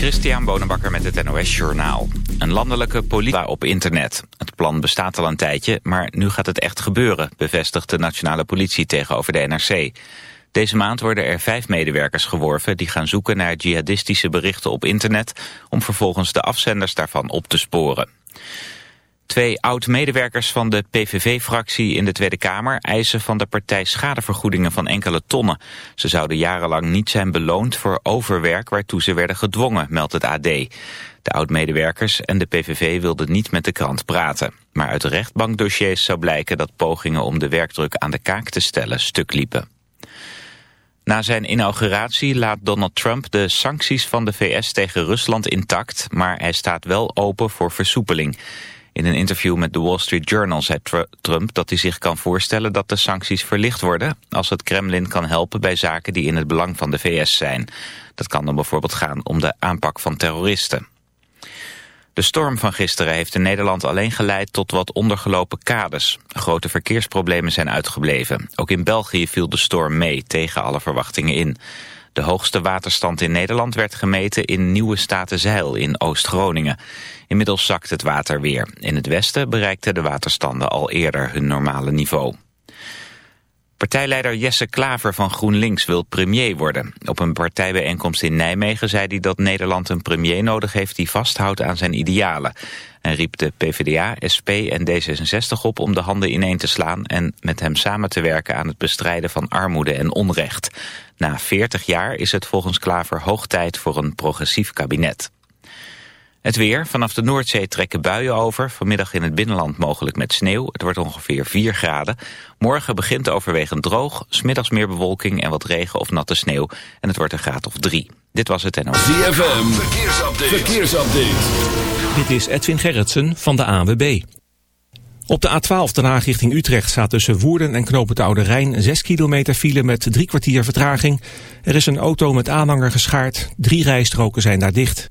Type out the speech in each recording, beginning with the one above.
Christian Bonenbakker met het NOS Journaal. Een landelijke politie op internet. Het plan bestaat al een tijdje, maar nu gaat het echt gebeuren... bevestigt de nationale politie tegenover de NRC. Deze maand worden er vijf medewerkers geworven... die gaan zoeken naar jihadistische berichten op internet... om vervolgens de afzenders daarvan op te sporen. Twee oud-medewerkers van de PVV-fractie in de Tweede Kamer eisen van de partij schadevergoedingen van enkele tonnen. Ze zouden jarenlang niet zijn beloond voor overwerk waartoe ze werden gedwongen, meldt het AD. De oud-medewerkers en de PVV wilden niet met de krant praten. Maar uit rechtbankdossiers zou blijken dat pogingen om de werkdruk aan de kaak te stellen stuk liepen. Na zijn inauguratie laat Donald Trump de sancties van de VS tegen Rusland intact, maar hij staat wel open voor versoepeling. In een interview met de Wall Street Journal zei Trump dat hij zich kan voorstellen dat de sancties verlicht worden als het Kremlin kan helpen bij zaken die in het belang van de VS zijn. Dat kan dan bijvoorbeeld gaan om de aanpak van terroristen. De storm van gisteren heeft in Nederland alleen geleid tot wat ondergelopen kades. Grote verkeersproblemen zijn uitgebleven. Ook in België viel de storm mee, tegen alle verwachtingen in. De hoogste waterstand in Nederland werd gemeten in Nieuwe Statenzeil in Oost-Groningen. Inmiddels zakt het water weer. In het westen bereikten de waterstanden al eerder hun normale niveau. Partijleider Jesse Klaver van GroenLinks wil premier worden. Op een partijbijeenkomst in Nijmegen zei hij dat Nederland een premier nodig heeft die vasthoudt aan zijn idealen. En riep de PvdA, SP en D66 op om de handen ineen te slaan en met hem samen te werken aan het bestrijden van armoede en onrecht. Na 40 jaar is het volgens Klaver hoog tijd voor een progressief kabinet. Het weer. Vanaf de Noordzee trekken buien over. Vanmiddag in het binnenland mogelijk met sneeuw. Het wordt ongeveer 4 graden. Morgen begint overwegend droog. Smiddags meer bewolking en wat regen of natte sneeuw. En het wordt een graad of 3. Dit was het NOS. ZFM. Verkeersupdate. Verkeersupdate. Dit is Edwin Gerritsen van de ANWB. Op de A12 Den Haag richting Utrecht staat tussen Woerden en Knoop het Oude Rijn 6 kilometer file met drie kwartier vertraging. Er is een auto met aanhanger geschaard. Drie rijstroken zijn daar dicht.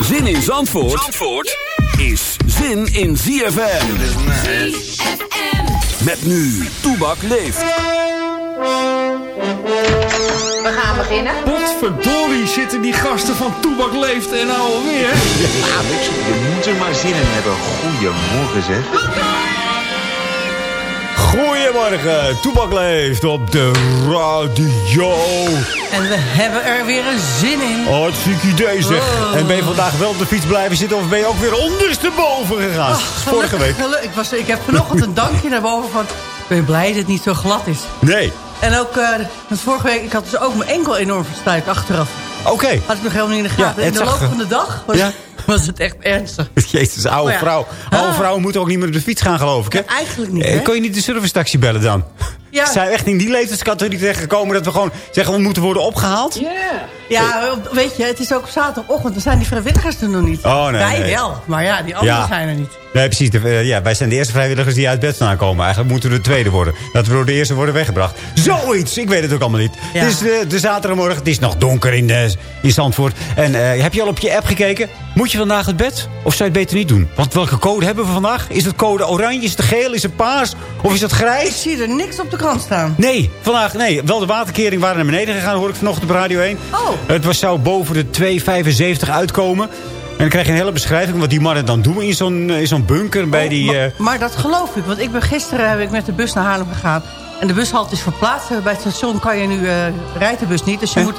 Zin in Zandvoort, Zandvoort is zin in ZFM. Met nu, Toebak leeft. We gaan beginnen. Potverdorie zitten die gasten van Toebak leeft en nou alweer. Ja, je moet er maar zin in hebben. Goedemorgen zeg. Goedemorgen, Toebak leeft op de radio. En we hebben er weer een zin in. Hartstikke idee zeg. Oh. En ben je vandaag wel op de fiets blijven zitten of ben je ook weer ondersteboven gegaan? Ach, Vorige week. Ik, was, ik heb vanochtend een dankje naar boven van... Ben blij dat het niet zo glad is. Nee. En ook, eh, want vorige week, ik had dus ook mijn enkel enorm verstuikt achteraf. Oké. Had ik nog helemaal niet in de gaten. Ja, in het de loop van de dag was, Ja. was het echt ernstig. Jezus, oude Oh ja. vrouw. Oude Ah. vrouwen moeten ook niet meer op de fiets gaan, geloof ik, hè? Eigenlijk niet, Eh, hè? Kon je niet de servicetaxi bellen dan? Ja. Zijn we echt in die leeftijdscategorie terechtgekomen... dat we gewoon zeggen, we moeten worden opgehaald? Ja, weet je, het is ook op zaterdagochtend. Dan zijn die vrijwilligers er nog niet. Oh, nee, Wij nee. wel, maar ja, die anderen Ja. zijn er niet. Nee, precies. De, eh, ja, wij zijn de eerste vrijwilligers die uit bed staan komen. Eigenlijk moeten we de tweede worden. Dat we door de eerste worden weggebracht. Zoiets! Ik weet het ook allemaal niet. Ja. Het is de, de zaterdagmorgen. Het is nog donker in, eh, in Zandvoort. En eh, heb je al op je app gekeken? Moet je vandaag uit bed? Of zou je het beter niet doen? Want welke code hebben we vandaag? Is het code oranje? Is het geel? Is het paars? Of is het Ik grijs? zie er niks op de krant staan. Nee, vandaag nee. Wel de waterkering waren naar beneden gegaan, hoor ik vanochtend op Radio 1. Oh. Het was, zou boven de 2,75 uitkomen. En dan krijg je een hele beschrijving wat die mannen dan doen in zo'n eh, in zo'n bunker bij Oh, die... maar, eh, maar dat geloof ik, want ik ben gisteren heb ik met de bus naar Haarlem gegaan. En de bushalte is verplaatst. Bij het station kan je nu, eh rijdt de bus niet. Dus je Eh? moet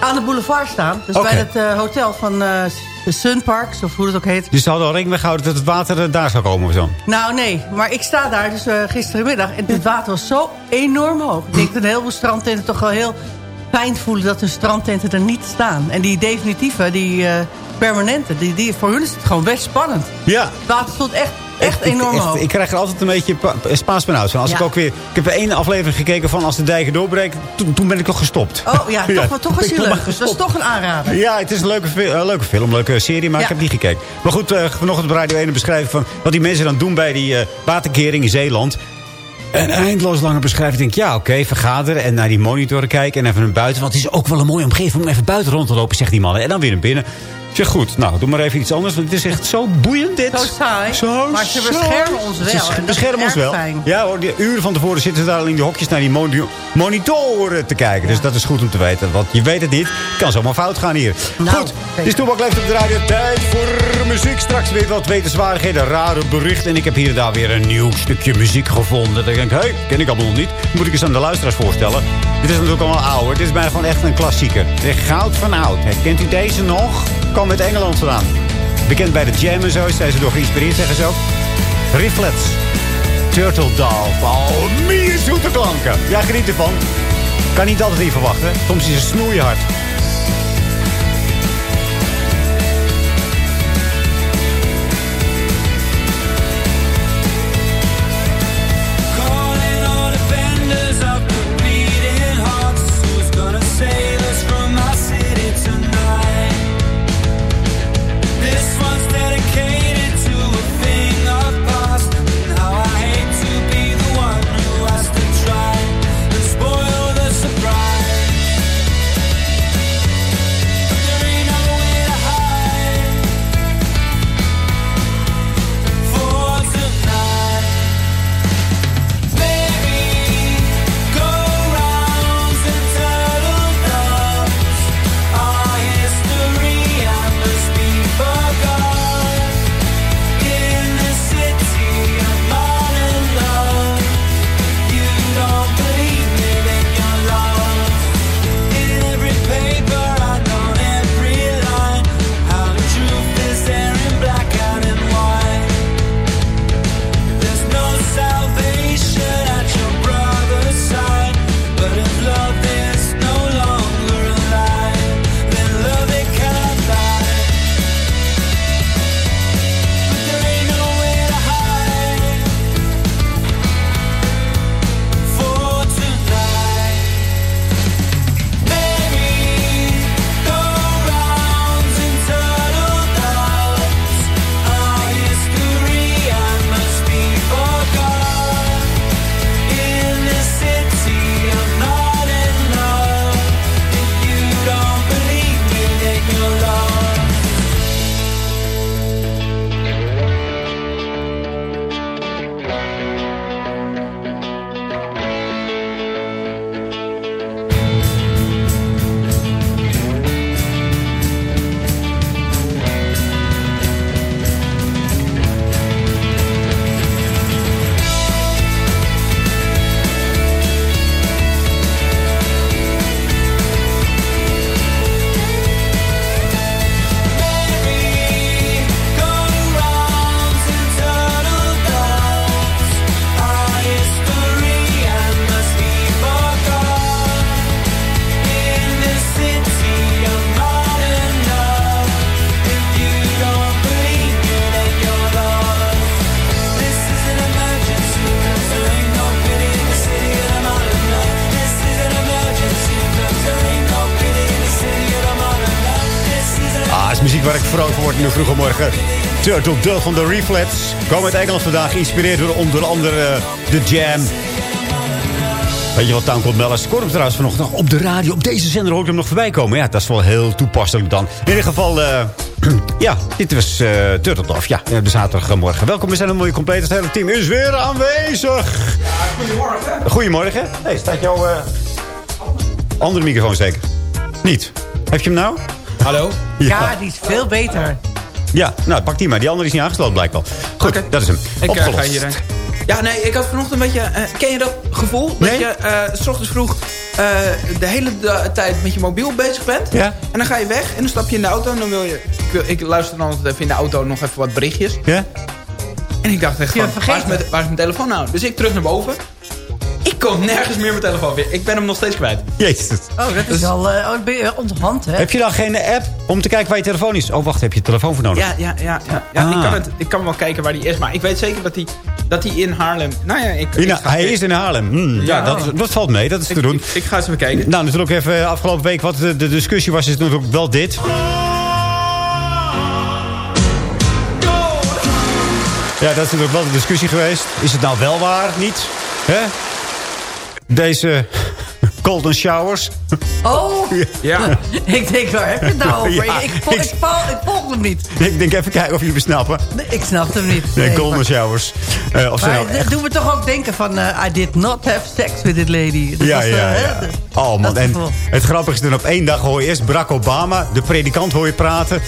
aan de boulevard staan. Dus bij het hotel van Sunparks, of hoe dat ook heet. Dus ze hadden al rekening gehouden dat het water eh, daar zou komen of zo. Nou nee, maar ik sta daar dus eh, gisterenmiddag. En het water was zo enorm hoog. Ik denk dat een heleboel strandtenten toch wel heel fijn voelen... dat de strandtenten er niet staan. En die definitieve, die eh, permanente, die, die, voor hun is het gewoon best spannend. Ja. Het water stond echt, echt Ik- enorm echt, hoog. Ik krijg er altijd een beetje pa- Spaans benauwd van. Als Ja. ik ook weer... Ik heb één aflevering gekeken van als de dijken doorbreken. Toen, toen ben ik toch gestopt. Oh ja, toch, toch was ik hij leuk. maar Dus dat is toch een aanrader. Ja, het is een leuke, eh, leuke film, leuke serie, maar Ja. ik heb niet gekeken. Maar goed, eh, vanochtend op Radio 1 een beschrijving van wat die mensen dan doen bij die eh, waterkering in Zeeland. Een eindeloos lange beschrijving. Ik denk, ja, oké, vergaderen en naar die monitoren kijken en even naar buiten. Want het is ook wel een mooie omgeving om even buiten rond te lopen, zegt die man. En dan weer naar binnen. Zeg, goed, nou, doe maar even iets anders. Want het is echt zo boeiend, dit. Zo saai. Zo maar ze beschermen ons wel. Ze is beschermen ons wel. Ja hoor, die uren van tevoren zitten ze daar al in die hokjes naar die moni- monitoren te kijken. Dus dat is goed om te weten. Want je weet het niet. Het kan zomaar fout gaan hier. Nou, goed, het zeker. is Toebak leeft op de radio. Tijd voor muziek. Straks weer wat wetenswaardigheden, rare berichten. En ik heb hier en daar weer een nieuw stukje muziek gevonden. Dat ik denk, hé, hey, ken ik allemaal nog niet. Moet ik eens aan de luisteraars voorstellen. Dit is natuurlijk allemaal ouder. Dit is bijna gewoon echt een klassieker. De Goud van Oud. Kent u deze nog? Kwam uit Engeland vandaan. Bekend bij de Jam en zo. Zijn ze door geïnspireerd, zeggen ze ook. Riflets. Turtle Doll. Oh, meer zoete klanken. Ja, geniet ervan. Kan niet altijd niet verwachten. Soms is het snoeihard. Vroege morgen. Turtle Dove van de Reflex. Komen uit Engeland vandaag, geïnspireerd door onder andere eh, The Jam. Weet je wat, Town Cold Mellis? Hem trouwens vanochtend nog op de radio. Op deze zender hoor ik hem nog voorbij komen. Ja, dat is wel heel toepasselijk dan. In ieder geval, eh, ja, dit was uh, Turtle Dove. Ja, de zaterdagmorgen. Welkom, we zijn een mooie compleet. Het hele team is weer aanwezig. Goedemorgen. Goedemorgen. Hey, staat jouw eh, andere microfoon zeker? Niet. Heb je hem nou? Hallo? Ja, die is veel beter. Ja, nou, pak die maar. Die andere is niet aangesloten blijkbaar. Goed, dat is hem. Ik eh, Opgelost. ga hierheen. Ja, nee, ik had vanochtend een beetje... eh, ken je dat gevoel? Dat je eh, s ochtends vroeg eh, de hele tijd met je mobiel bezig bent. Ja. En dan ga je weg en dan stap je in de auto. En dan wil je... Ik, wil, ik luister dan altijd even in de auto nog even wat berichtjes. Ja? En ik dacht echt Ja, waar is, mijn, waar is mijn telefoon nou? Dus ik terug naar boven. Ik kon nergens meer mijn telefoon weer. Ik ben hem nog steeds kwijt. Jezus. Oh, dat is al uh, onthand, hè? Heb je dan geen app om te kijken waar je telefoon is? Oh, wacht, heb je telefoon voor nodig? Ja, ja, ja. ja, ja Ah. ik, kan het, ik kan wel kijken waar die is. Maar ik weet zeker dat hij dat die in Haarlem... Nou ja, ik, Ja, ik ga- hij is in Haarlem. Hm, ja, dat, dat valt mee. Dat is ik, te doen. ik, ik ga eens even kijken. Nou, natuurlijk even eh, afgelopen week wat de, de discussie was, is natuurlijk wel dit. Ja, dat is natuurlijk wel de discussie geweest. Is het nou wel waar, niet? Hè? Deze golden showers. Oh, Ja. ik denk, waar heb je het nou over? Ja, ik, vol- ik- ik, vol- ik volg hem niet. Ik denk even kijken of jullie me snappen. Nee, ik snap hem niet. Nee, Nee, golden maar- showers. Eh, of Maar nou echt... doen we toch ook denken van... eh, I did not have sex with this lady. Dat Ja, was, eh, ja, hè, ja. de- Oh man, en het grappige is dan op één dag hoor je eerst Barack Obama, de predikant hoor je praten.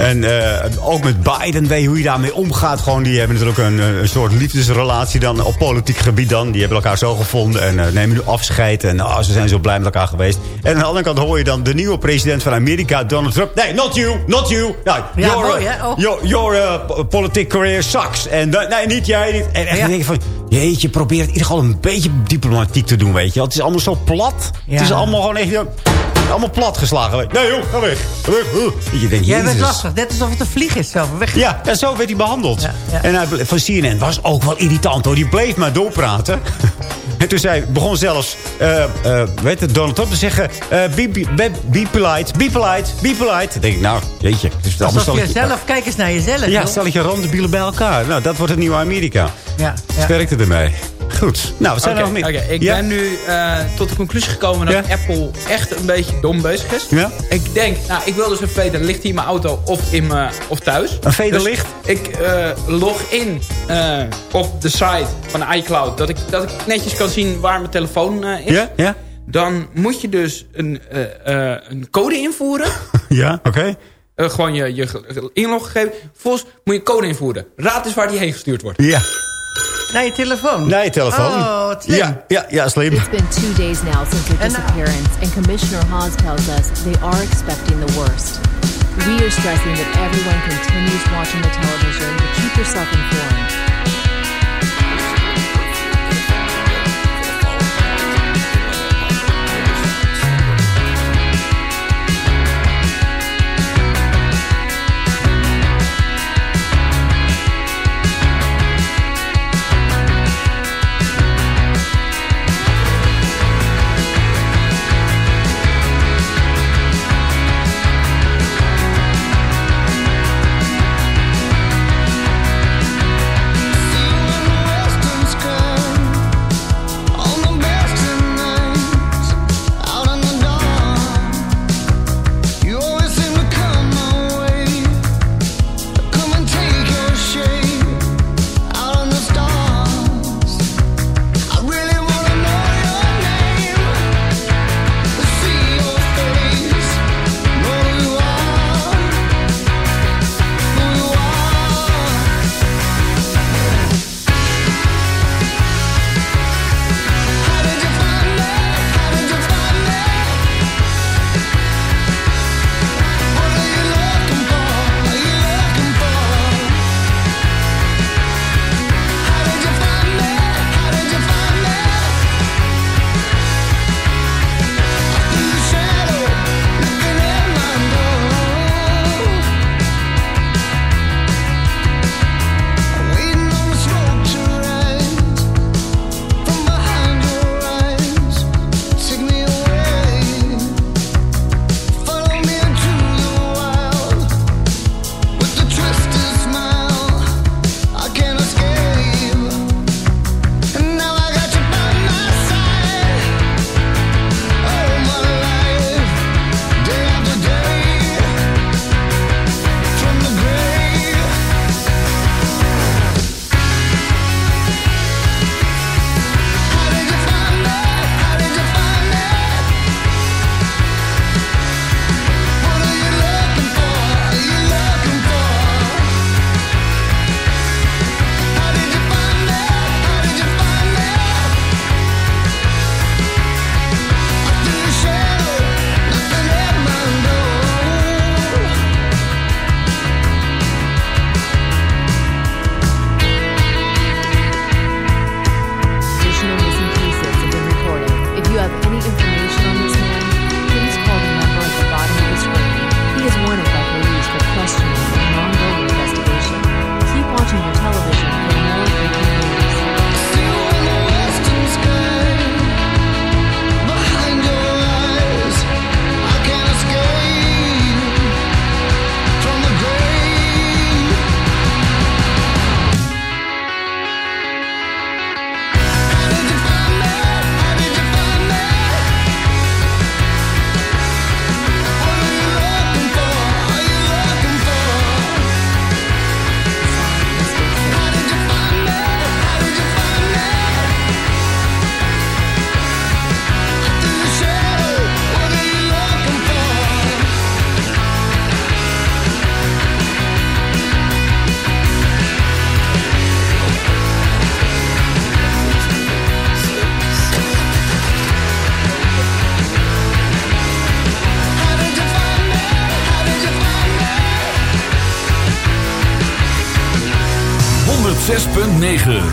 En eh, ook met Biden, weet je hoe je daarmee omgaat. Gewoon, die hebben natuurlijk een, eh, een soort liefdesrelatie dan op politiek gebied dan. Die hebben elkaar zo gevonden en eh, nemen nu afscheid. En oh, ze zijn zo blij met elkaar geweest. En aan de andere kant hoor je dan de nieuwe president van Amerika, Donald Trump. Nee, not you, not you. Nou, Ja, your, mooi? Oh. your, your po- political career sucks. En nee, niet jij. Niet. En echt, Ja. dan denk je van, jeetje, probeer het in ieder geval een beetje diplomatiek te doen, weet je. Het is allemaal zo plat. Ja. Het is allemaal gewoon echt... Allemaal plat geslagen. Nee joh, ga weg. Ga weg. Uh. Je denkt, Jij bent lastig. Net alsof het een vlieg is. Zo. Weg. Ja, en zo werd hij behandeld. Ja, ja. En hij, van CNN was ook wel irritant hoor. Die bleef maar doorpraten. en toen zei, begon zelfs eh weet het, Donald Trump te zeggen... eh, be, be, be, be polite, be polite, be polite. Dan denk ik, nou, jeetje. Het is allemaal Alsof je zelf... Kijk eens naar jezelf. Ja, joh. stel je randebielen bij elkaar. Nou, dat wordt het nieuwe Amerika. Ja, ja. Ermee. Goed. Nou, we zijn Oké, er nog niet. oké, ik Ja? ben nu eh, tot de conclusie gekomen dat Ja? Apple echt een beetje dom bezig is. Ja? Ik denk, nou, ik wil dus weten, ligt hij in mijn auto of, in mijn, of thuis? Een vederlicht? Dus ik eh, log in eh, op de site van iCloud, dat ik, dat ik netjes kan zien waar mijn telefoon is. Ja? Ja? Dan moet je dus een, een code invoeren. Ja, oké. Gewoon je, je inloggegeven. Vervolgens moet je code invoeren. Raad eens waar die heen gestuurd wordt. Ja. Naar je telefoon. Naar je telefoon. Oh, wat slim. Ja, ja, ja, slim. It's been two days now since her disappearance, and Commissioner Hawes tells us they are expecting the worst. We are stressing that everyone continues watching the television to keep yourself informed.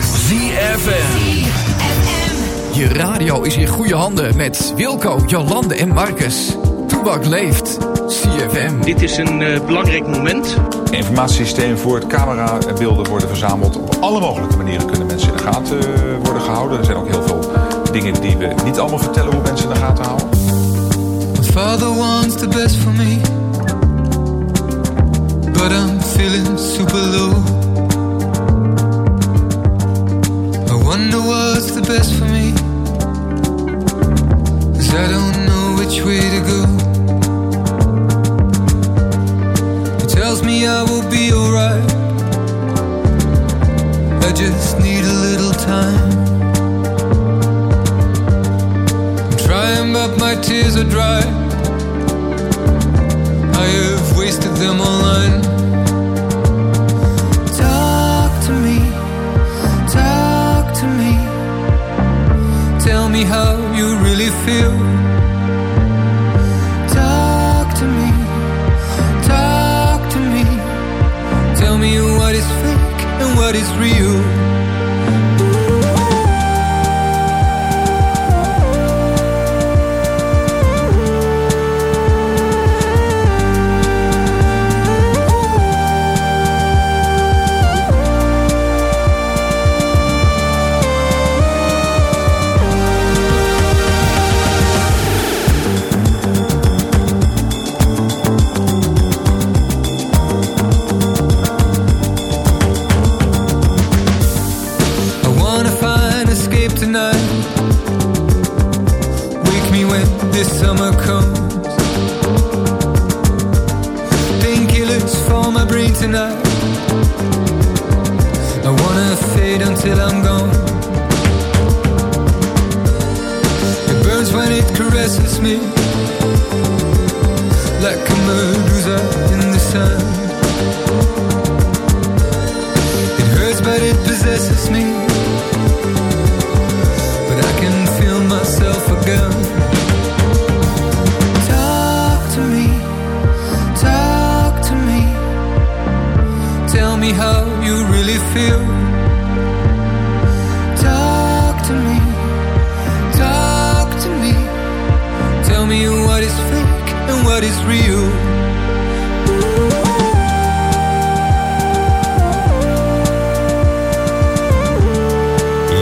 ZFM. Je radio is in goede handen met Wilco, Jolande en Marcus. Toebak leeft. CFM. Dit is een eh, belangrijk moment. Informatiesysteem voor het camerabeelden worden verzameld. Op alle mogelijke manieren kunnen mensen in de gaten eh, worden gehouden. Er zijn ook heel veel dingen die we niet allemaal vertellen hoe mensen in de gaten houden. My father wants the best for me. But I'm feeling super low. Best for me. Cause I don't know which way to go. He tells me I will be alright. I just need a little time. I'm trying, but my tears are dry. I have wasted them online. Me how you really feel. Talk to me, talk to me. Tell me what is fake and what is real. When this summer comes. Painkillers for my brain tonight. I wanna fade until I'm gone. It burns when it caresses me. Like a medusa in the sun. Really feel. Talk to me, talk to me. Tell me what is fake and what is real.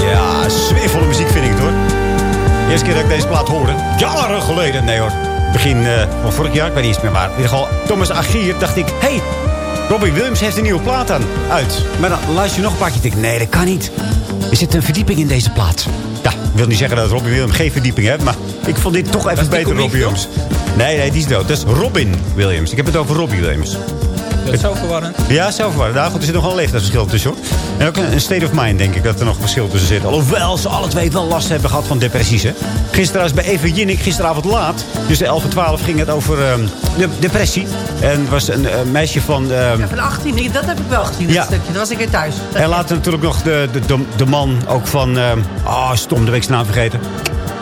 Ja, sfeervolle muziek vind ik het hoor. De eerste keer dat ik deze plaat hoorde, jaren geleden. Nee hoor, begin eh, van vorig jaar, ik weet niet eens meer waar. In ieder geval, Thomas Agier, dacht ik, hey, Robbie Williams heeft een nieuwe plaat aan, uit. Maar dan luister je nog een paar keer denk ik, nee dat kan niet. Er zit een verdieping in deze plaat. Ja, ik wil niet zeggen dat Robbie Williams geen verdieping heeft, maar ik vond dit toch even beter Robbie Williams. Nee, nee, die is dood. Dat is Robin Williams. Ik heb het over Robbie Williams. Dat is zo verwarrend. Ja, zelf verwarrend. Nou goed, er zit nog wel een leeftijdsverschil tussen hoor. En ook een een state of mind denk ik dat er nog verschil tussen zit. Alhoewel ze alle twee wel last hebben gehad van depressies hè. Gisteren was bij Eva Jinnik, gisteravond laat. Dus de 11 en 12 ging het over ehm, de depressie. En was een eh, meisje van... ehm, Ja, van 18, ik- dat heb ik wel gezien, Ja. dat stukje. Dat was ik in thuis. en later natuurlijk nog de, de, de, de man ook van... ehm oh, stom, de week zijn naam vergeten.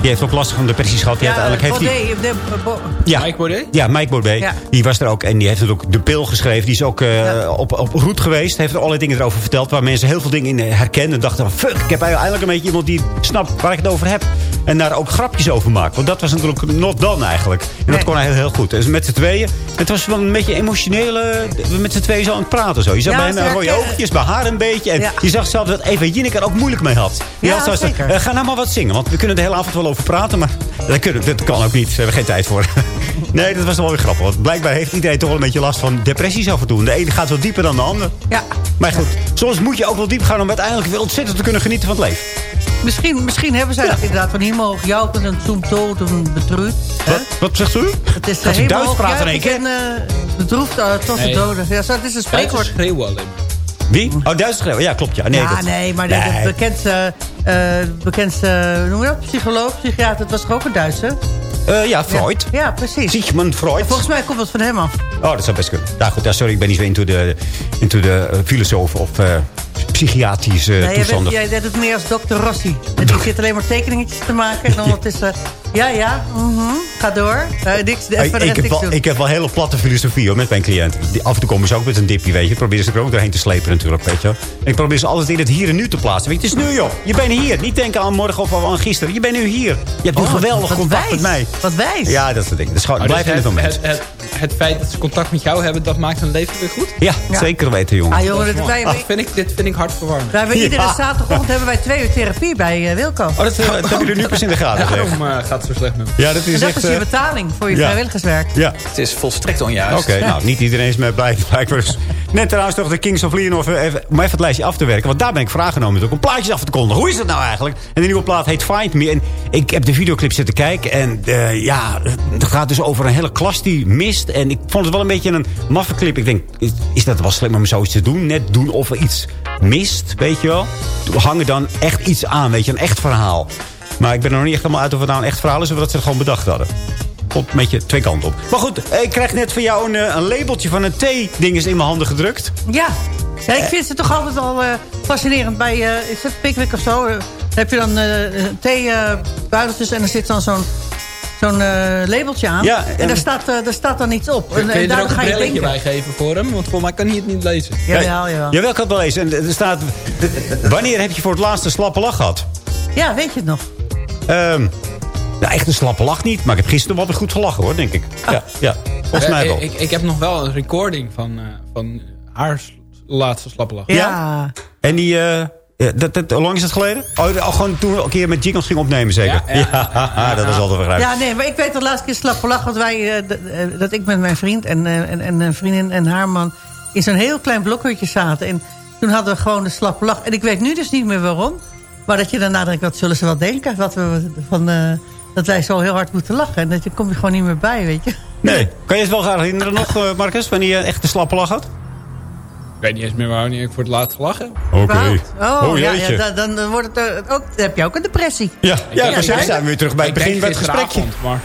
Die heeft ook last van depressies gehad. Die Ja, uiteindelijk heeft. Baudet, de- Bo- Ja. Mike Baudet? Ja, Mike Baudet. Ja. Die was er ook. En die heeft natuurlijk de pil geschreven. Die is ook eh, op, op route geweest. Heeft er allerlei dingen erover verteld. Waar mensen heel veel dingen in herkennen. En dachten van, fuck, ik heb eigenlijk een beetje iemand die snapt waar ik het over heb. En daar ook grapjes over maakt. Want dat was natuurlijk not done eigenlijk. En dat kon hij heel, heel goed. Dus met z'n tweeën. Het was wel een beetje emotionele... Met z'n tweeën zo aan het praten zo. Je zag Ja, bij hem rode oogjes, bij haar een beetje. En Ja. je zag zelfs dat Eva Jinek er ook moeilijk mee had. Die Ja, had zo zeker. eh, ga nou maar wat zingen. Want we kunnen de hele avond wel over praten. Maar dat, kunnen, dat kan ook niet. We hebben geen tijd voor. Nee, dat was wel weer grappig. Want blijkbaar heeft iedereen toch wel een beetje last van depressies af en toe. De ene gaat wel dieper dan de ander. Ja. Maar goed, soms moet je ook wel diep gaan om uiteindelijk weer ontzettend te kunnen genieten van het leven. Misschien, misschien hebben zij dat inderdaad van hemel juichen en zum dood en bedroefd. Wat, wat zegt u? Het is Gaat u hemel Duits praten in één keer? En uh, bedroefd uh, tot de Nee. doden. Ja, zo, het is een spreekwoord. schreeuwen alleen. Wie? Oh, Duits geschreven. Ja, klopt. Ja, nee, ja, dat- nee, maar de, de Nee. bekendste, uh, bekendste hoe noem je dat? psycholoog, psychiater, het was toch ook een Duitse? Eh, ja, Freud. Ja, ja, precies. Sigmund Freud. Volgens mij komt het van hem af. Oh, dat zou best kunnen. Ja, goed, ja, sorry, ik ben niet zo into de, into de eh, filosoof of eh, psychiatrische Nee, jij, bent, toestanden. jij doet het meer als dokter Rossi. En die zit alleen maar tekeningetjes te maken. En ondertussen Ja, ja. mhm. Ga door. Eh, niks, Ik, de heb niks wel, doen. ik heb wel hele platte filosofie hoor, met mijn cliënten. Die, af en toe komen ze ook met een dipje, weet je. Proberen ze er ook doorheen te slepen natuurlijk, weet je. En ik probeer ze altijd in het hier en nu te plaatsen. Weet je, het is nu joh. Je bent hier. Niet denken aan morgen of aan gisteren. Je bent nu hier. Je hebt nu Oh, geweldig wat contact met mij. Wat wijs. Ja, dat soort dingen. Dus gewoon, blijf dus in het het, moment. het, het, het feit dat ze contact met jou hebben, dat maakt hun leven weer goed? Ja, zeker weten jongen. Ah, jongen, dit, vind ik, dit vind ik hartverwarmend. wij hebben iedere Ja. zaterdagochtend hebben wij twee uur therapie bij eh, Wilco. Oh, dat, dat heb je er nu pas in de gaten. zeg. Daarom eh, gaat het zo slecht met me. Ja, dat En is dat echt... is je eh, betaling voor je ja. vrijwilligerswerk. ja. Het is volstrekt onjuist. Oké, nou, niet iedereen is mee blij. blijkbaar. Dus Net trouwens toch de Kings of Leon, of, eh, even, om even het lijstje af te werken. Want daar ben ik vraag genomen natuurlijk, om plaatjes af te kondigen. Hoe is het nou eigenlijk? En de nieuwe plaat heet Find Me. En ik heb de videoclip zitten kijken. En eh, ja, het gaat dus over een hele klas die mist. En ik vond het wel een beetje een maffe clip. Ik denk, is, dat wel slim om zoiets te doen? Net doen of iets mist, weet je wel? Hangen dan echt iets aan, weet je, een echt verhaal. Maar ik ben er nog niet echt helemaal uit of het nou een echt verhaal is... of dat ze het gewoon bedacht hadden. Komt een beetje twee kanten op. Maar goed, ik krijg net van jou een, eh, een labeltje van een thee-ding is in mijn handen gedrukt. Ja. ja, ik vind ze toch altijd al eh, fascinerend. Bij, eh, is het Pickwick of zo? heb je dan eh theebuideltjes en er zit dan zo'n zo'n eh, labeltje aan. Ja, en en- daar staat, eh, daar staat dan iets op. Kun En, je en er daardoor ook een ga je brilletje bij geven voor hem? Want volgens mij kan hij het niet lezen. Jawel, jawel. Jawel, ik had het wel eens. En er staat, wanneer heb je voor het laatst een slappe lach gehad? Ja, weet je het nog? Ehm nou, echt een slappe lach niet. Maar ik heb gisteren wel weer goed gelachen hoor, denk ik. Ja, ja volgens mij Eh, wel. Ik, ik heb nog wel een recording van, eh, van haar laatste slappe lach. Ja. En die... ja, dat, dat, hoe lang is het geleden? Oh, al gewoon toen we een keer met jingles ging opnemen, zeker? Ja, ja. dat is altijd begrijpelijk. Ja, nee, maar ik weet de laatste keer slappe lach. Want wij, eh, eh, dat ik met mijn vriend en, eh, en, en een vriendin en haar man... in zo'n heel klein blokhutje zaten. En toen hadden we gewoon de slappe lach. En ik weet nu dus niet meer waarom. Maar dat je daarna denkt, wat zullen ze wel denken? Wat we, van, eh, dat wij zo heel hard moeten lachen. En dat je kom je gewoon niet meer bij, weet je. Nee. Kan je het wel gaan herinneren nog, Marcus? Wanneer je echt de slappe lach had? Ik weet niet eens meer wanneer ik voor het laatst gelachen. Oké. Oh, Oh, ja, dan, dan wordt het eh, ook, dan heb je ook een depressie. Ja, ja, precies. zijn we weer terug bij het begin van het gesprekje. Maar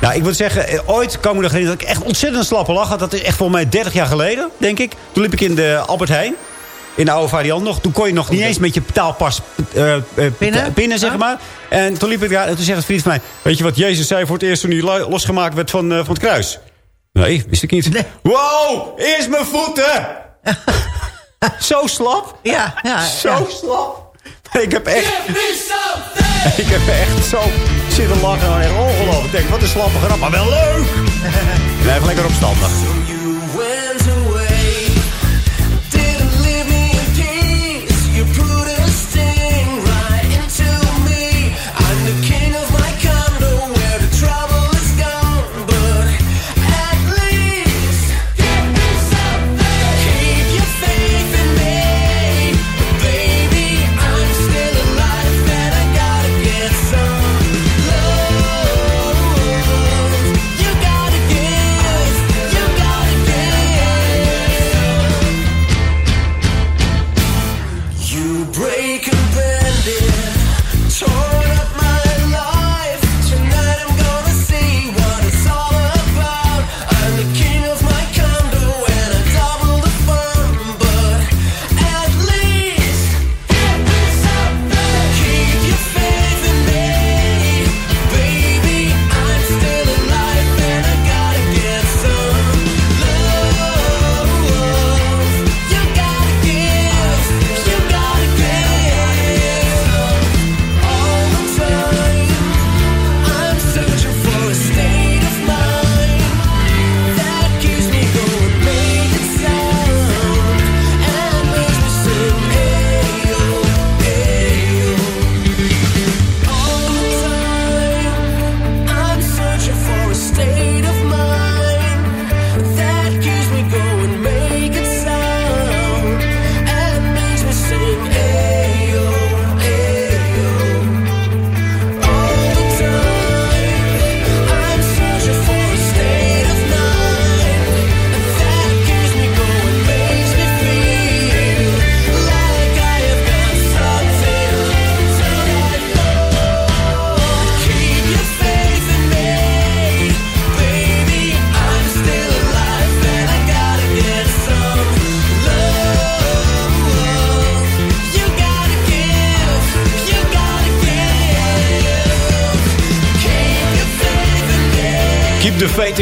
Nou, ik moet zeggen, eh, ooit kan ik me nog herinneren dat ik echt ontzettend slappe lach had. Dat is echt voor mij 30 jaar geleden, denk ik. Toen liep ik in de Albert Heijn. In de oude variant nog. Toen kon je nog niet eens met je betaalpas eh, eh, Pinnen? pinnen, zeg maar. En toen liep ik daar en toen zegt een vriend van mij... Weet je wat Jezus zei voor het eerst toen hij lo- losgemaakt werd van, eh, van het kruis? Nee, wist ik niet. Wow, eerst mijn voeten! Zo slap. Ja, ja. Zo ja. slap. Ik heb echt... Ik heb echt zo zitten lachen. Echt ongelooflijk. Ik denk, wat een slappe grap, maar wel leuk. Blijf lekker opstandig.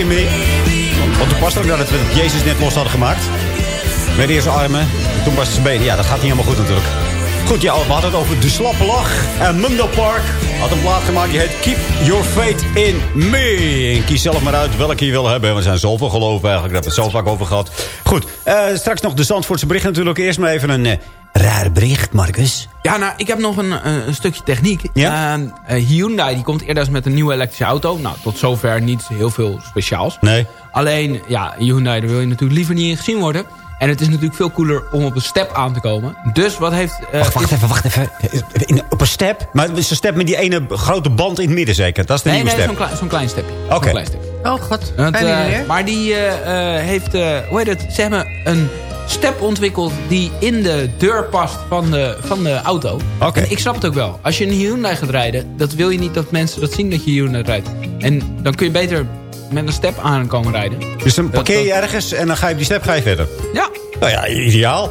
Me. Want toen past ook dat we Jezus net los hadden gemaakt. Met eerst zijn armen, toen was het zijn benen. Ja, dat gaat niet helemaal goed natuurlijk. Goed, ja, we hadden het over de slappe lach. En Mundo Park had een plaat gemaakt die heet Keep Your Faith in Me. En kies zelf maar uit welke je wil hebben. Er zijn zoveel geloven eigenlijk. Daar hebben we het zo vaak over gehad. Goed, eh, straks nog de Zandvoortse bericht natuurlijk. Eerst maar even een eh, raar bericht, Marcus. Ja, nou, ik heb nog een, eh, een stukje techniek. Ja? Eh, eh, Hyundai die komt eerder eens met een nieuwe elektrische auto. Nou, tot zover niet heel veel speciaals. Nee. Alleen, ja, Hyundai, daar wil je natuurlijk liever niet in gezien worden. En het is natuurlijk veel cooler om op een step aan te komen. Dus wat heeft... eh, Wacht, wacht is- even, wacht even. In, op een step? Maar het is een step met die ene grote band in het midden zeker? Dat is de Nee, nieuwe nee, step. zo'n klein, zo'n klein stepje. Oké. Zo'n klein stepje. Oh god, Want, maar die eh, eh, heeft, eh, hoe heet het, ze hebben een step ontwikkeld die in de deur past van de, van de auto. Oké. Ik snap het ook wel. Als je een Hyundai gaat rijden, dat wil je niet dat mensen dat zien dat je Hyundai rijdt. En dan kun je beter met een step aan komen rijden. Dus dan parkeer je ergens en dan ga je op die step ga je verder. Ja. Nou ja, ideaal.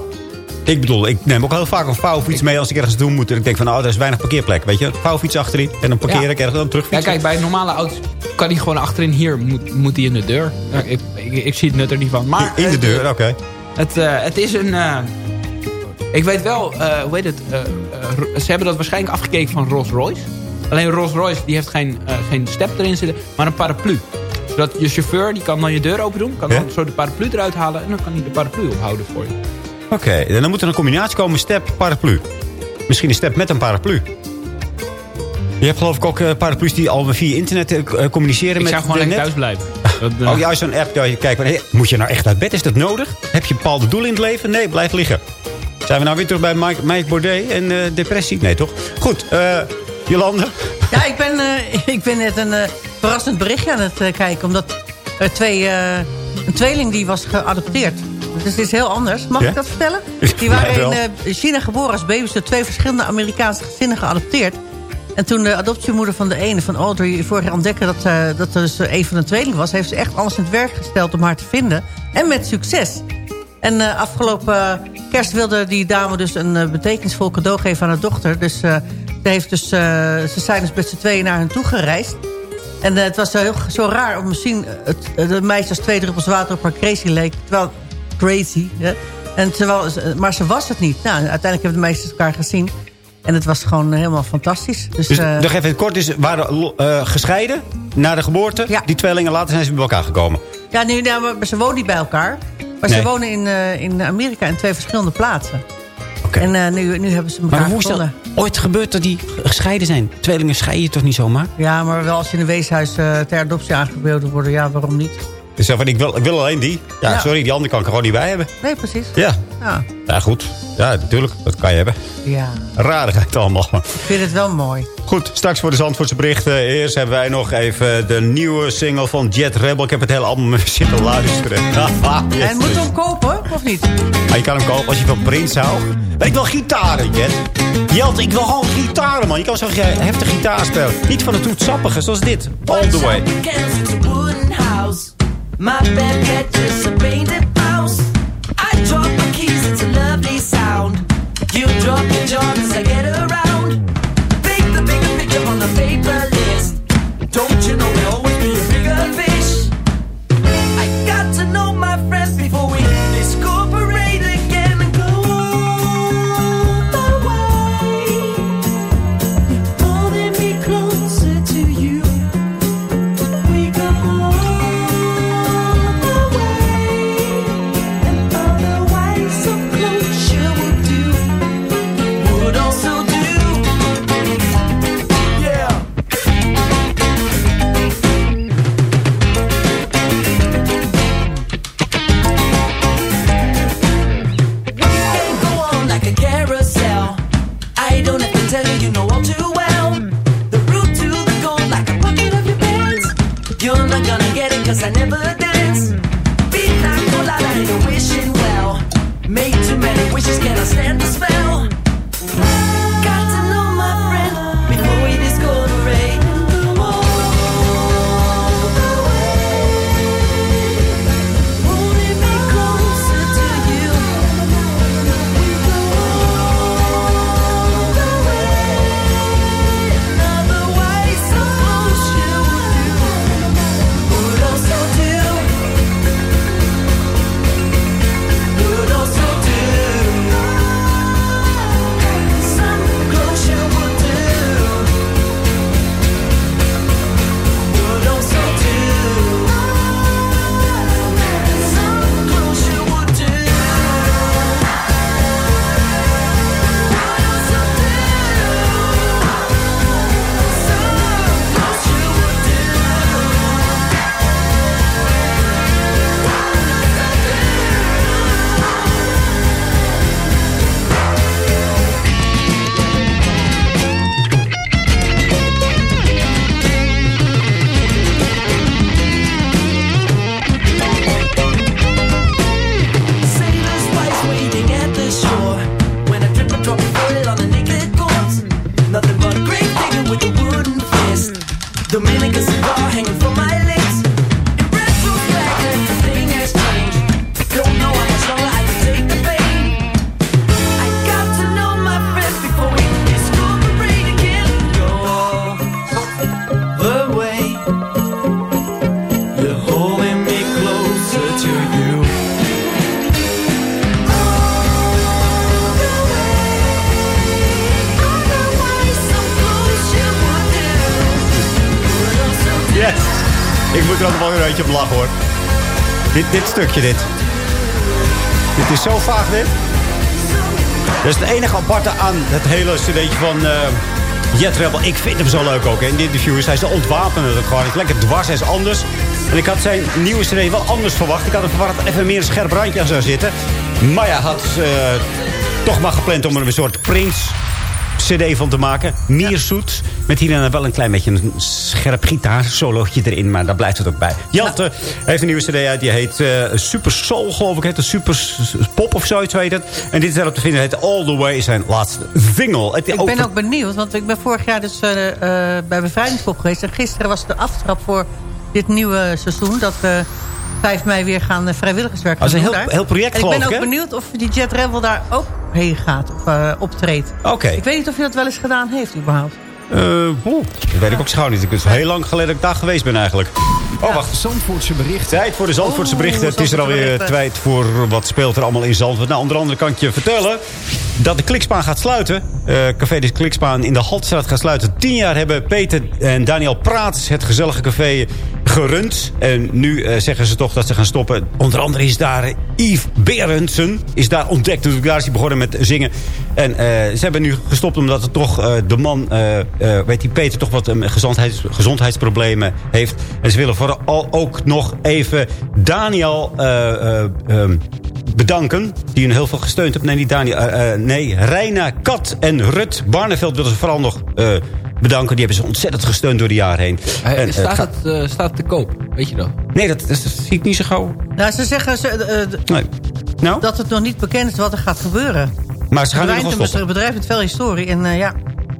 Ik bedoel, ik neem ook heel vaak een vouwfiets mee als ik ergens naartoe moet. En ik denk van, nou, er is weinig parkeerplek. Weet je, vouwfiets achterin. En dan parkeer Ja. ik ergens dan terug. Ja, kijk, bij normale auto's kan die gewoon achterin hier, moet, moet die in de deur. Ja, ik, ik, ik zie het nut er niet van. Maar In de deur, oké. Het, eh, het is een... eh, ik weet wel, eh, hoe heet het? ze hebben dat waarschijnlijk afgekeken van Rolls Royce. Alleen Rolls Royce die heeft geen, geen step erin zitten, maar een paraplu. Zodat je chauffeur die kan dan je deur open doen. Kan Ja? dan zo de paraplu eruit halen. En dan kan hij de paraplu ophouden voor je. Oké, en dan moet er een combinatie komen step, paraplu. Misschien een step met een paraplu. Je hebt geloof ik ook eh, paraplu's die al via internet eh, eh, communiceren Ik met zou gewoon lekker thuis blijven. Dat, Oh, juist zo'n app. Ja, je kijkt, van, hé, moet je nou echt uit bed? Is dat nodig? Heb je bepaalde doelen in het leven? Nee, blijf liggen. Zijn we nou weer terug bij Mike, Mike Baudet en eh, depressie? Nee, toch? Goed, eh Jolande. Ja, ik ben, eh, ik ben net een eh, verrassend berichtje aan het kijken. Omdat er twee, eh, een tweeling die was geadopteerd. Dus het is heel anders. Mag Ja? ik dat vertellen? Die waren in China geboren als baby's door twee verschillende Amerikaanse gezinnen geadopteerd. En toen de adoptiemoeder van de ene, van Audrey, vorig jaar ontdekte dat, eh, dat er dus een van de tweeling was... heeft ze echt alles in het werk gesteld om haar te vinden. En met succes. En eh, afgelopen kerst wilde die dame dus een eh, betekenisvol cadeau geven aan haar dochter. Dus ze, heeft dus, ze zijn dus met z'n tweeën naar hen toe gereisd. En het was zo, raar om misschien het, de meisje als twee druppels water op haar crazy leek. Terwijl, crazy? En terwijl, ze- maar ze was het niet. Nou, uiteindelijk hebben de meisjes elkaar gezien. En het was gewoon helemaal fantastisch. Dus, Dus eh, nog even kort, dus waren eh, gescheiden na de geboorte. Ja. Die tweelingen later zijn ze bij elkaar gekomen. ja, nee, nou, maar ze wonen niet bij elkaar. Maar Nee. ze wonen in, eh, in Amerika in twee verschillende plaatsen. En eh, nu, nu hebben ze elkaar Maar hoe is dat ooit gebeurd dat die gescheiden zijn? Tweelingen scheiden je toch niet zomaar? Ja, maar wel als je in een weeshuis eh, ter adoptie aangeboden wordt. Ja, waarom niet? Dus van, ik wil, ik wil alleen die. Ja, Ja. sorry, die andere kan ik er gewoon niet bij hebben. Nee, precies. Ja. Ja. Ja, goed. Ja, natuurlijk. Dat kan je hebben. ja, Rarigheid allemaal. ik vind het wel mooi. Goed, straks voor de Zandvoortse berichten. Eerst hebben wij nog even de nieuwe single van Jet Rebel. Ik heb het hele album zitten luisteren. En moet je hem kopen, of niet? Maar je kan hem kopen als je van Prince houdt. Maar ik wil gitaren, Jet. Jelt, ik wil gewoon gitaren, man. Je kan zo'n heftig gitaar spelen. Niet van het toetsappige, zoals dit. All the way. My bed just a painted house. I drop my keys, it's a lovely sound. You drop your jaw as I get around. Stukje, dit. Dit is zo vaag, dit. Dat is het enige aparte aan het hele cd'tje van... eh Jet Rebel. Ik vind hem zo leuk ook. Hè. In de interviews, hij is ontwapenen het gewoon. Is lekker dwars, hij is anders. En ik had zijn nieuwe cd wel anders verwacht. Ik had hem verwacht dat even meer een scherp randje aan zou zitten. Maar ja, had eh, toch maar gepland om er een soort Prince cd van te maken. Meer zoet. Met hier en daar wel een klein beetje een scherp gitaarsolootje erin. Maar daar blijft het ook bij. Jelte heeft een nieuwe cd uit. Die heet eh, Super Soul, geloof ik. Heet de Super Pop of zoiets weet het. En dit is daarop te vinden. Het heet All The Way zijn laatste single. Het, Ik ben ook benieuwd, want ik ben vorig jaar dus eh, eh, bij Bevrijdingspop geweest. En gisteren was de aftrap voor dit nieuwe seizoen. Dat we 5 mei weer gaan vrijwilligerswerk Dat is een heel- heel project, En ik ben ook benieuwd of die Jet Rebel daar ook heen gaat of eh, optreedt. Oké. Ik weet niet of hij dat wel eens gedaan heeft überhaupt. Eh, oeh, dat weet ik ook gauw niet. Het is heel lang geleden dat ik daar geweest ben eigenlijk. Oh, wacht. Zandvoortse berichten. Tijd voor de Zandvoortse Oeh, berichten. Het is er alweer berichten. tijd voor wat speelt er allemaal in Zandvoort. Nou, onder andere kan ik je vertellen dat de Klikspaan gaat sluiten. Eh, café de Klikspaan in de Haltstraat gaat sluiten. Tien jaar hebben Peter en Daniel Praats het gezellige café gerund. En nu eh, zeggen ze toch dat ze gaan stoppen. Onder andere is daar eh, Yves Berendsen is daar ontdekt. Daar is hij begonnen met zingen. En eh, ze hebben nu gestopt omdat het toch de man, weet die Peter, toch wat gezondheids, gezondheidsproblemen heeft. En ze willen vooral ook nog even Daniel eh, eh, ehm, bedanken. Die hun heel veel gesteund heeft. Nee, niet Daniel. nee, Reina, Kat en Rut Barneveld willen ze vooral nog bedanken. Die hebben ze ontzettend gesteund door de jaren heen. En, eh, staat, het, eh, staat het te koop? Weet je dat? Nee, dat, dat, dat zie ik niet zo gauw. Nou, ze zeggen ze, eh, Nee. Nou, dat het nog niet bekend is wat er gaat gebeuren. maar ze gaan Het is stoppen. een bedrijf met veel historie. En eh, ja,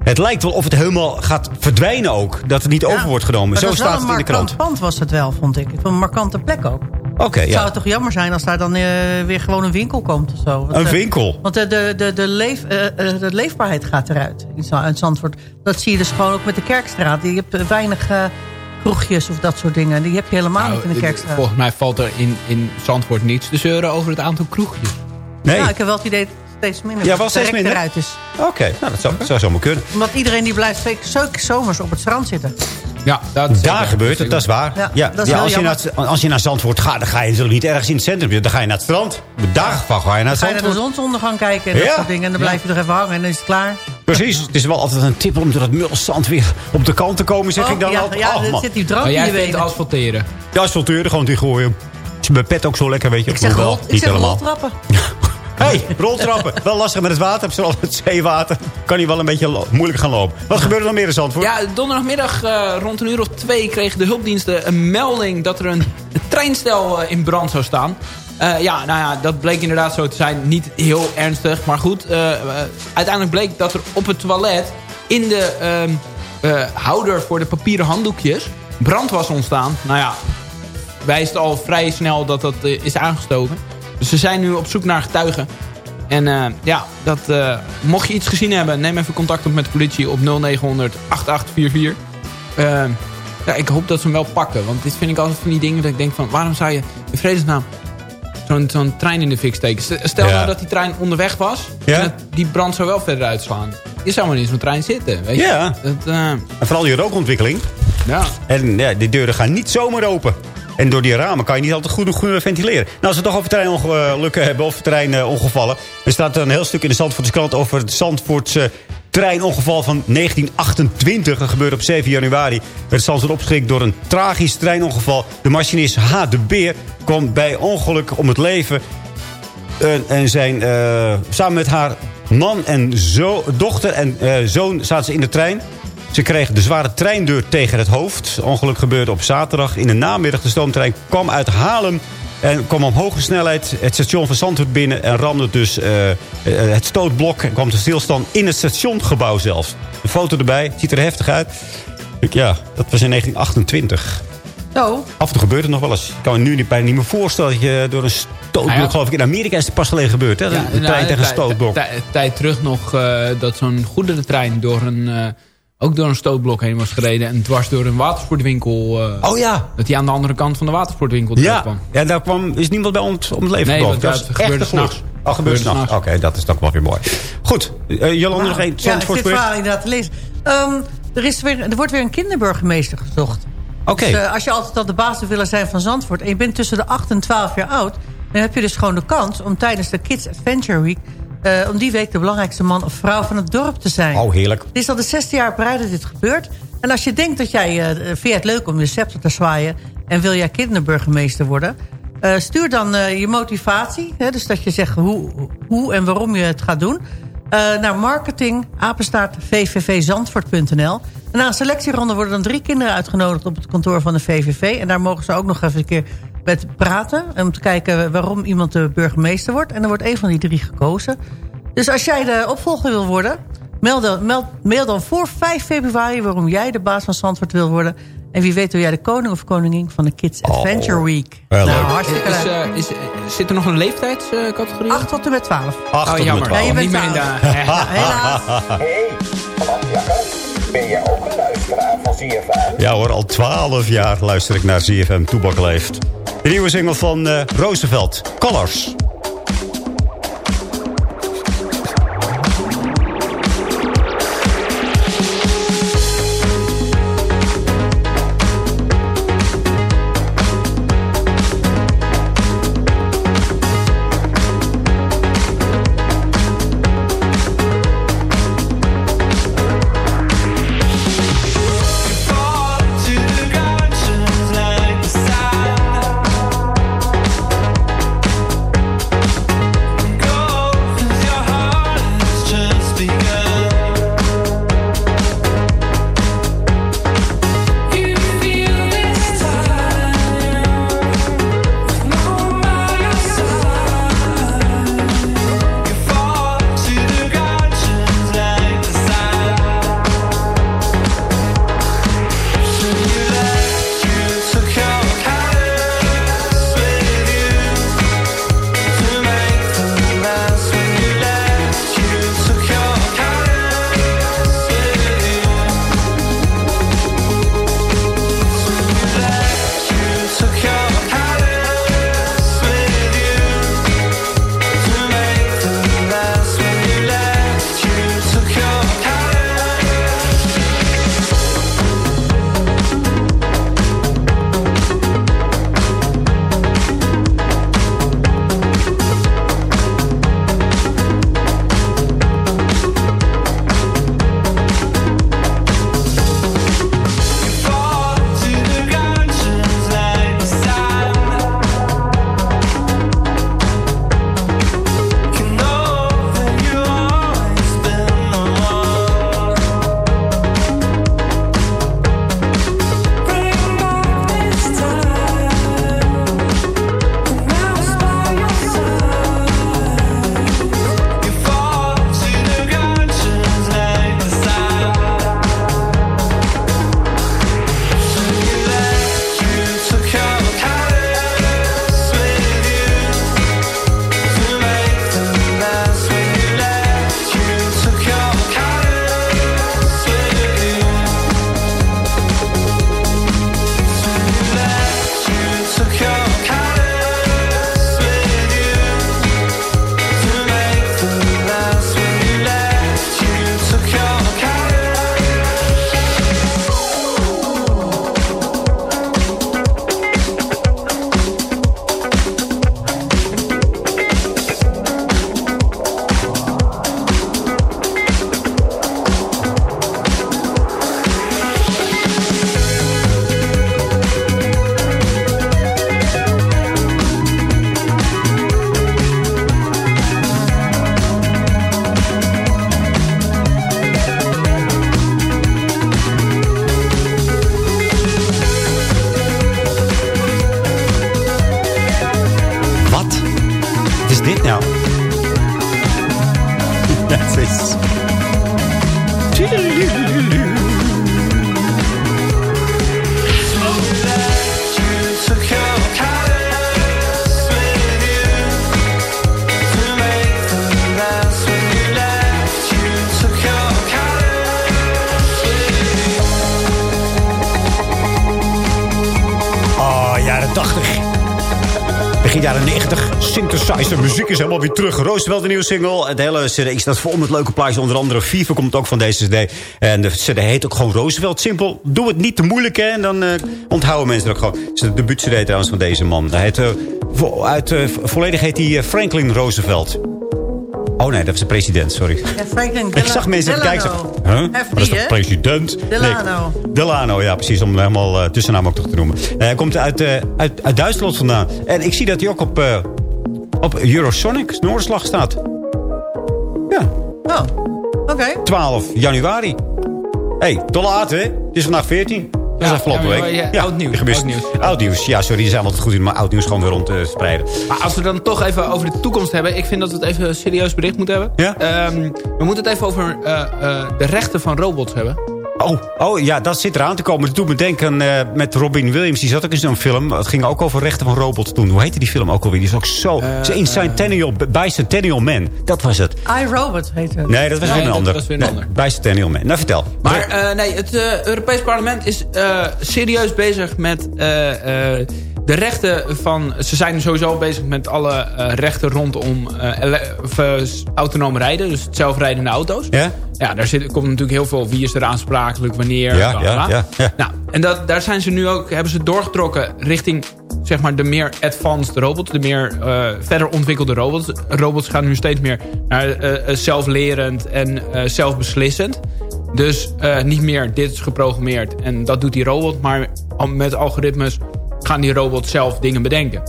Het lijkt wel of het helemaal gaat verdwijnen ook. Dat het niet over wordt genomen. Zo staat het in de een krant. markant pand was het wel, vond ik. Een markante plek ook. Oké, Zou ja. het toch jammer zijn als daar dan eh, weer gewoon een winkel komt of zo? Want, Een eh, winkel? Want de, de, de, de, leef, eh, eh, de leefbaarheid gaat eruit in Za- in Zandvoort. Dat zie je dus gewoon ook met de Kerkstraat. Je hebt eh, weinig eh, kroegjes of dat soort dingen. Die heb je helemaal niet in de Nou, Kerkstraat. Volgens mij valt er in, in Zandvoort niets te zeuren over het aantal kroegjes. Nee. Nou, ik heb wel het idee dat het steeds minder, Ja, wel steeds direct minder? eruit is. Oké, nou dat zou, zou zomaar kunnen. Omdat iedereen die blijft twee zo- zomers op het strand zitten. Ja, dat Daar gebeurt het, dat is waar. Ja, Ja, dat is ja, heel als, je naar, als je naar Zandvoort gaat, dan ga je natuurlijk niet ergens in het centrum. Dan ga je naar het strand. De dagen van ga je naar het Ga je naar de Zandvoort. zonsondergang kijken en dat Ja. soort dingen. En dan Ja. blijf je er even hangen en dan is het klaar. Precies. Het is wel altijd een tip om door dat mulzand weer op de kant te komen, zeg Oh, ik dan ja, altijd. ja, Oh, man. zit die drank Maar in jij vindt asfalteren. De asfalteuren gewoon die gooien. Is mijn pet ook zo lekker, weet je? Ik zeg, Hoewel, rol, ik niet zeg helemaal. roltrappen. hey, roltrappen. wel lastig met het water. Al het zeewater. Kan hij wel een beetje moeilijk gaan lopen. Wat gebeurt er dan meer in Zandvoort? Ja, donderdagmiddag eh, rond een uur of twee kregen de hulpdiensten een melding dat er een treinstel eh, in brand zou staan. Eh, ja, nou ja, dat bleek inderdaad zo te zijn. Niet heel ernstig, maar goed. uiteindelijk bleek dat er op het toilet in de ehm, eh, houder voor de papieren handdoekjes brand was ontstaan. Nou ja, wijst al vrij snel dat dat is aangestoken. Ze zijn nu op zoek naar getuigen. En eh, ja, dat, eh, mocht je iets gezien hebben, neem even contact op met de politie op 0900 8844. Eh, ja, ik hoop dat ze hem wel pakken. Want dit vind ik altijd van die dingen dat ik denk van... waarom zou je in vredesnaam zo'n trein in de fik steken? St- Stel Ja. nou dat die trein onderweg was. Ja. En dat die brand zou wel verder uitslaan. Je zou maar niet in zo'n trein zitten. Weet je? Ja. Dat, En vooral die rookontwikkeling. ja. En ja, die deuren gaan niet zomaar open. En door die ramen kan je niet altijd goed, goed ventileren. Nou, als we het toch over treinongelukken hebben of treinongevallen. Er staat een heel stuk in de Zandvoortse krant over het Zandvoortse treinongeval van 1928. Dat gebeurde op 7 januari. Werd Zandvoort opgeschrikt door een tragisch treinongeval. De machinist H. de Beer kwam bij ongeluk om het leven. En, en zijn, eh, samen met haar man en zo, dochter en eh, zoon zaten ze in de trein. Ze kregen de zware treindeur tegen het hoofd. Het ongeluk gebeurde op zaterdag in de namiddag. De stoomtrein kwam uit Haarlem en kwam om hoge snelheid het station van Zandvoort binnen... en ramde dus eh, eh, het stootblok en kwam te stilstand in het stationgebouw zelfs. Een foto erbij, het ziet er heftig uit. Ik- Ja, dat was in 1928. Zo, Af en toe gebeurt het nog wel eens. Ik kan me nu niet, bijna niet meer voorstellen dat je door een stootblok... Nou ja. geloof ik, in Amerika is het pas geleden gebeurd. Hè? Ja, de nou, trein tegen een stootblok. tij- tijd terug nog eh, dat zo'n goederentrein door een, eh, ook door een stootblok heen was gereden. En dwars door een watersportwinkel. eh, Oh ja. Dat hij aan de andere kant van de watersportwinkel Ja, kwam. ja, daar kwam, is niemand bij om, het- om het leven Nee, gekomen. want Dat dat is gebeurde s'nachts. Oh, gebeurt Gebeurde s'nachts. Oké, dat is toch wel weer mooi. Goed, uh, Jolanda nog één ja, ik zit verhaal inderdaad te lezen. Ehm, er, is weer, er wordt weer een kinderburgemeester gezocht. Oké. Dus, eh, als je altijd al de baas zou willen zijn van Zandvoort... en je bent tussen de 8 en 12 jaar oud... dan heb je dus gewoon de kans om tijdens de Kids Adventure Week... eh, om die week de belangrijkste man of vrouw van het dorp te zijn. Oh, heerlijk. Het is al de 16 jaar op dat dit gebeurt. En als je denkt dat jij... vind je het leuk om je scepter te zwaaien... en wil jij kinderburgemeester worden... eh, stuur dan je motivatie. Hè, dus dat je zegt hoe, hoe en waarom je het gaat doen... naar marketing, vvvzandvoort.nl. En na een selectieronde worden dan drie kinderen uitgenodigd... op het kantoor van de VVV. En daar mogen ze ook nog even een keer met praten... om te kijken waarom iemand de burgemeester wordt. En er wordt één van die drie gekozen. Dus als jij de opvolger wil worden... Mail dan, meld, mail dan voor 5 februari waarom jij de baas van Zandvoort wil worden. En wie weet wil jij de koning of koningin van de Kids Adventure Week. Heel nou, leuk. hartstikke Is, leuk. eh, is, zit er nog een leeftijdscategorie? 8 tot en met 12. Acht tot oh, en jammer. met Ja, je Niet bent meer in de... oud. Helaas. Ben jij ook een luisteraar van ZFM? Ja hoor, al twaalf jaar luister ik naar ZFM Toebak Leeft. De nieuwe single van eh Roosevelt, Colors. Weer terug. Roosevelt, de nieuwe single. Het hele cd staat vol met leuke plaatjes. Onder andere FIFA komt ook van deze cd. En de cd heet ook gewoon Roosevelt. Simpel. Doe het niet te moeilijk, hè. En dan eh, onthouden mensen ook gewoon. Het is de debuut cd trouwens van deze man. Hij heet, eh, uit, eh, volledig heet hij Franklin Roosevelt. Oh nee, dat is de president, sorry. Ja, Franklin Ik zag mensen even kijken. Maar dat is toch president? Delano. Nee, Delano, ja, precies. Om hem helemaal eh, tussennaam ook toch te noemen. Hij komt uit, uit, uit Duitsland vandaan. En ik zie dat hij ook op, op Eurosonic Noorderslag staat. Ja. Oh, oké. 12 januari. Hé, hey, te laat, hè? Het is vandaag 14. Dat is afgelopen ja, week. ja, ja, oud nieuws, oud nieuws. Oud nieuws. Ja, sorry, die zijn altijd goed in, maar oud nieuws gewoon weer rond te spreiden. Maar als we dan toch even over de toekomst hebben... ik vind dat we het even een serieus bericht moeten hebben. Ja? Ehm, we moeten het even over eh, eh, de rechten van robots hebben. Oh, oh, ja, dat zit eraan te komen. Dat doet me denken eh, met Robin Williams. Die zat ook in zo'n film. Het ging ook over rechten van robots toen. Hoe heette die film ook alweer? Die is ook zo... Uh, in Centennial, bij Centennial Man. Dat was het. iRobot heet het. Nee, dat was Nee, weer een dat ander. was weer een Nee, ander. Bij Centennial Man. Nou, vertel. Maar eh, nee, het eh, Europees Parlement is eh, serieus bezig met eh, eh, de rechten van... Ze zijn sowieso bezig met alle eh, rechten rondom eh, autonoom rijden. Dus het zelfrijdende auto's. Ja? Ja, daar zit, komt natuurlijk heel veel. Wie is er aansprakelijk, wanneer? Ja, ja, ja, ja. Nou, en dat, daar zijn ze nu ook, hebben ze doorgetrokken richting zeg maar, de meer advanced robots. De meer eh, verder ontwikkelde robots. Robots gaan nu steeds meer naar zelflerend en zelfbeslissend. Dus niet meer dit is geprogrammeerd en dat doet die robot. Maar met algoritmes gaan die robots zelf dingen bedenken.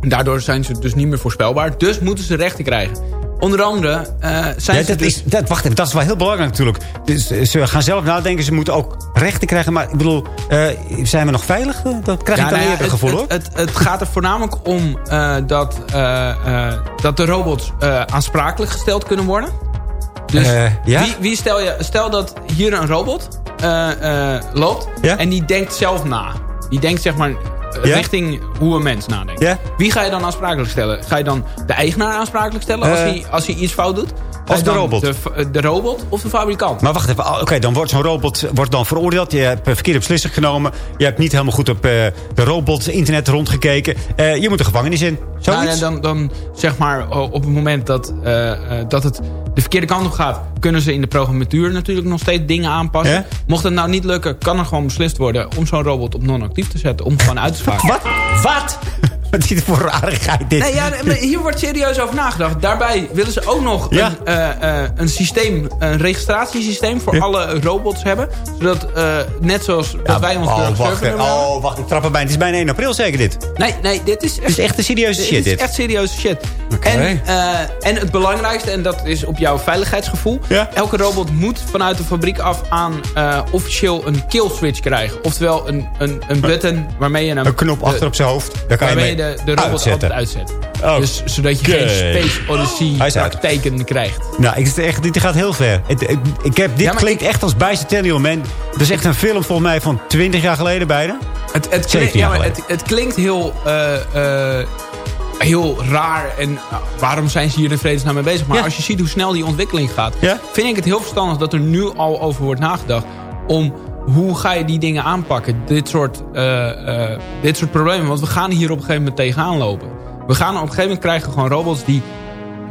En daardoor zijn ze dus niet meer voorspelbaar. Dus moeten ze rechten krijgen. Onder andere eh, zijn Ja, ze dat, dus... is, dat, wacht even, dat is wel heel belangrijk natuurlijk. Dus, eh, ze gaan zelf nadenken, ze moeten ook rechten krijgen. Maar ik bedoel, eh, zijn we nog veilig? Dat krijg ik Ja, dan nou eerder het, gevoel, hoor. het, het, het gaat er voornamelijk om dat, dat de robots aansprakelijk gesteld kunnen worden. Dus ja? wie, wie stel, je, stel dat hier een robot loopt Ja? en die denkt zelf na. Die denkt zeg maar richting hoe een mens nadenkt. Wie ga je dan aansprakelijk stellen? Ga je dan de eigenaar aansprakelijk stellen als, Eh, hij, als hij iets fout doet? Of je de robot? De, de robot of de fabrikant? Maar wacht even, ah, oké, dan wordt zo'n robot wordt dan veroordeeld. Je hebt een verkeerde beslissing genomen. Je hebt niet helemaal goed op eh, de robot internet rondgekeken. Eh, je moet de gevangenis in. Nou, Zoiets? ja, dan, dan zeg maar op het moment dat, eh, eh, dat het de verkeerde kant op gaat... kunnen ze in de programmatuur natuurlijk nog steeds dingen aanpassen. Mocht het nou niet lukken, kan er gewoon beslist worden... om zo'n robot op non-actief te zetten. Om gewoon uit te schakelen. Wat? Wat? Wat is dit voor rarigheid dit? Nee, ja, maar hier wordt serieus over nagedacht. Daarbij willen ze ook nog Ja. een, eh, eh, een systeem, een registratiesysteem voor Ja. alle robots hebben. Zodat, eh, net zoals Ja, wij ons oh, wacht, hebben. oh, wacht, ik trap erbij. Het is bijna 1 april zeker dit. Nee, nee, dit is echt, is echt een serieuze shit, Dit is echt serieuze shit. Oké. En, en het belangrijkste, en dat is op jouw veiligheidsgevoel. Elke robot moet vanuit de fabriek af aan officieel een kill switch krijgen. Oftewel een, een, een button waarmee je hem... Een knop achter op zijn hoofd. Daar kan je mee je de, robot uitzetten. altijd uitzet. Dus zodat je geen Space Odyssey praktijken krijgt. Nou, ik, echt, dit gaat heel ver. Ik, ik heb, dit Ja, klinkt echt als Bicentennial Man. Dat is echt een film volgens mij van 20 jaar geleden bijna. Het, het, 17 klinkt, jaar ja, maar het, het klinkt heel, eh, eh, heel raar. En nou, waarom zijn ze hier in vredesnaam mee bezig? Maar Ja. als je ziet hoe snel die ontwikkeling gaat... Ja. vind ik het heel verstandig dat er nu al over wordt nagedacht... om hoe ga je die dingen aanpakken? Dit soort, eh, eh, dit soort problemen. Want we gaan hier op een gegeven moment tegenaan lopen. We gaan op een gegeven moment krijgen gewoon robots die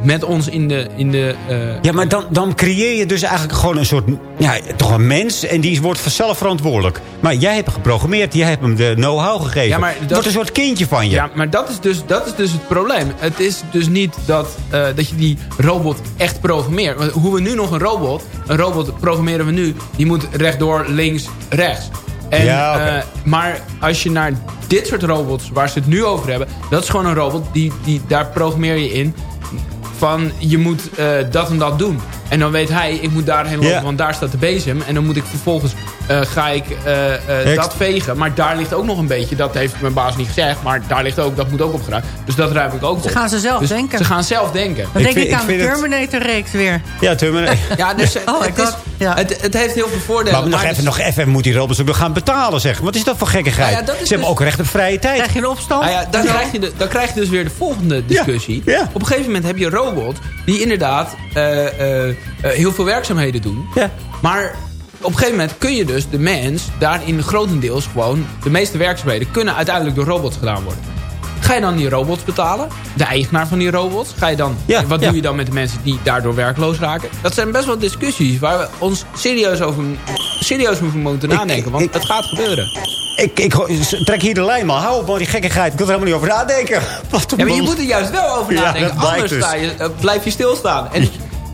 met ons in de... In de eh, Ja, maar dan, dan creëer je dus eigenlijk gewoon een soort... Ja, toch een mens en die wordt zelf verantwoordelijk. Maar jij hebt hem geprogrammeerd. Jij hebt hem de know-how gegeven. Ja, maar Het dat- wordt een soort kindje van je. Ja, maar dat is dus, dat is dus het probleem. Het is dus niet dat, eh, dat je die robot echt programmeert. Want Hoe we nu nog een robot... Een robot programmeren we nu... Die moet rechtdoor, links, rechts. En, Ja, eh, maar als je naar dit soort robots... waar ze het nu over hebben... Dat is gewoon een robot. Die, die, daar programmeer je in... Van je moet eh, dat en dat doen. En dan weet hij, ik moet daarheen lopen, Ja. want daar staat de bezem. En dan moet ik vervolgens, eh, ga ik eh, eh, Ik- dat vegen. Maar daar ligt ook nog een beetje, dat heeft mijn baas niet gezegd. Maar daar ligt ook, dat moet ook opgeruimd. Dus dat ruim ik ook Ze op. gaan ze zelf Dus denken. Ze gaan zelf denken. Dan denk vind- ik ik aan de het- Terminator-reeks weer. Ja, Terminator. Ja, dus Oh het, is, ja. het, het heeft heel veel voordelen. Maar nog maar even, dus- nog even moet die robots ook nog gaan betalen, zeg. Wat is dat voor gekkigheid? Nou ja, dat is Ze hebben dus- ook recht op vrije tijd. Krijg je een opstand? Nou ja, dan, krijg je de, dan krijg je dus weer de volgende discussie. ja. Op een gegeven moment heb je een robot die inderdaad eh, eh, eh, heel veel werkzaamheden doen. Ja. Maar op een gegeven moment kun je dus de mens daarin grotendeels gewoon... de meeste werkzaamheden kunnen uiteindelijk door robots gedaan worden. Ga je dan die robots betalen? De eigenaar van die robots? Ga je dan, wat ja. doe je dan met de mensen die daardoor werkloos raken? Dat zijn best wel discussies waar we ons serieus over serieus over moeten nadenken. Want het gaat gebeuren. Ik, ik trek hier de lijn, man. Hou op, man, die gekkigheid. Ik wil er helemaal niet over nadenken. Wat Ja, maar je moet er juist wel over nadenken. Anders dus. sta je, eh, blijf je stilstaan. En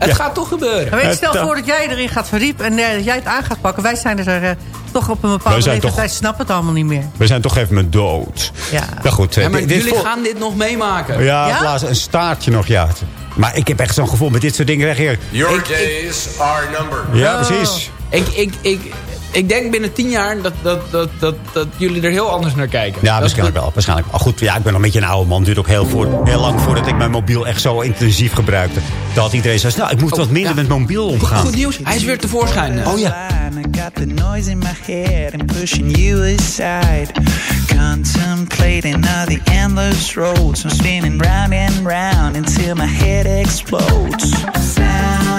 het gaat toch gebeuren. Maar weet je, stel voor dat jij erin gaat verdiepen en dat jij het aan gaat pakken. Wij zijn er eh, toch op een bepaalde zijn leeftijd. toch- Wij snappen het allemaal niet meer. We zijn toch even met dood. Ja. Nou goed, eh, Ja, maar dit- dit jullie gaan dit nog meemaken. Ja, Ja? plaats een staartje nog, ja. Maar ik heb echt zo'n gevoel met dit soort dingen. Your Ik- days are numbered. Ja, precies. Ik, ik, ik, ik denk binnen tien jaar dat, dat, dat, dat, dat jullie er heel anders naar kijken. Ja, Dat- waarschijnlijk wel. Waarschijnlijk. wel. goed, ja, ik ben nog een beetje een oude man. Het duurt ook heel, voor, heel lang voordat ik mijn mobiel echt zo intensief gebruikte. Dat iedereen zei, nou, ik moet wat minder met mijn mobiel omgaan. Goed nieuws, hij is weer tevoorschijn. Oh ja. I got the noise in my head and pushing you aside. Contemplating all the endless roads. I'm spinning round and round until my head explodes. Sound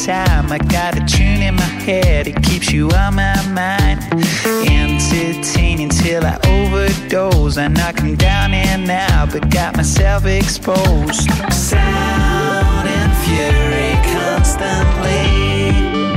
overtime. I got a tune in my head, it keeps you on my mind. Entertaining till I overdose. I knock 'em down and out, but got myself exposed. Sound and fury constantly.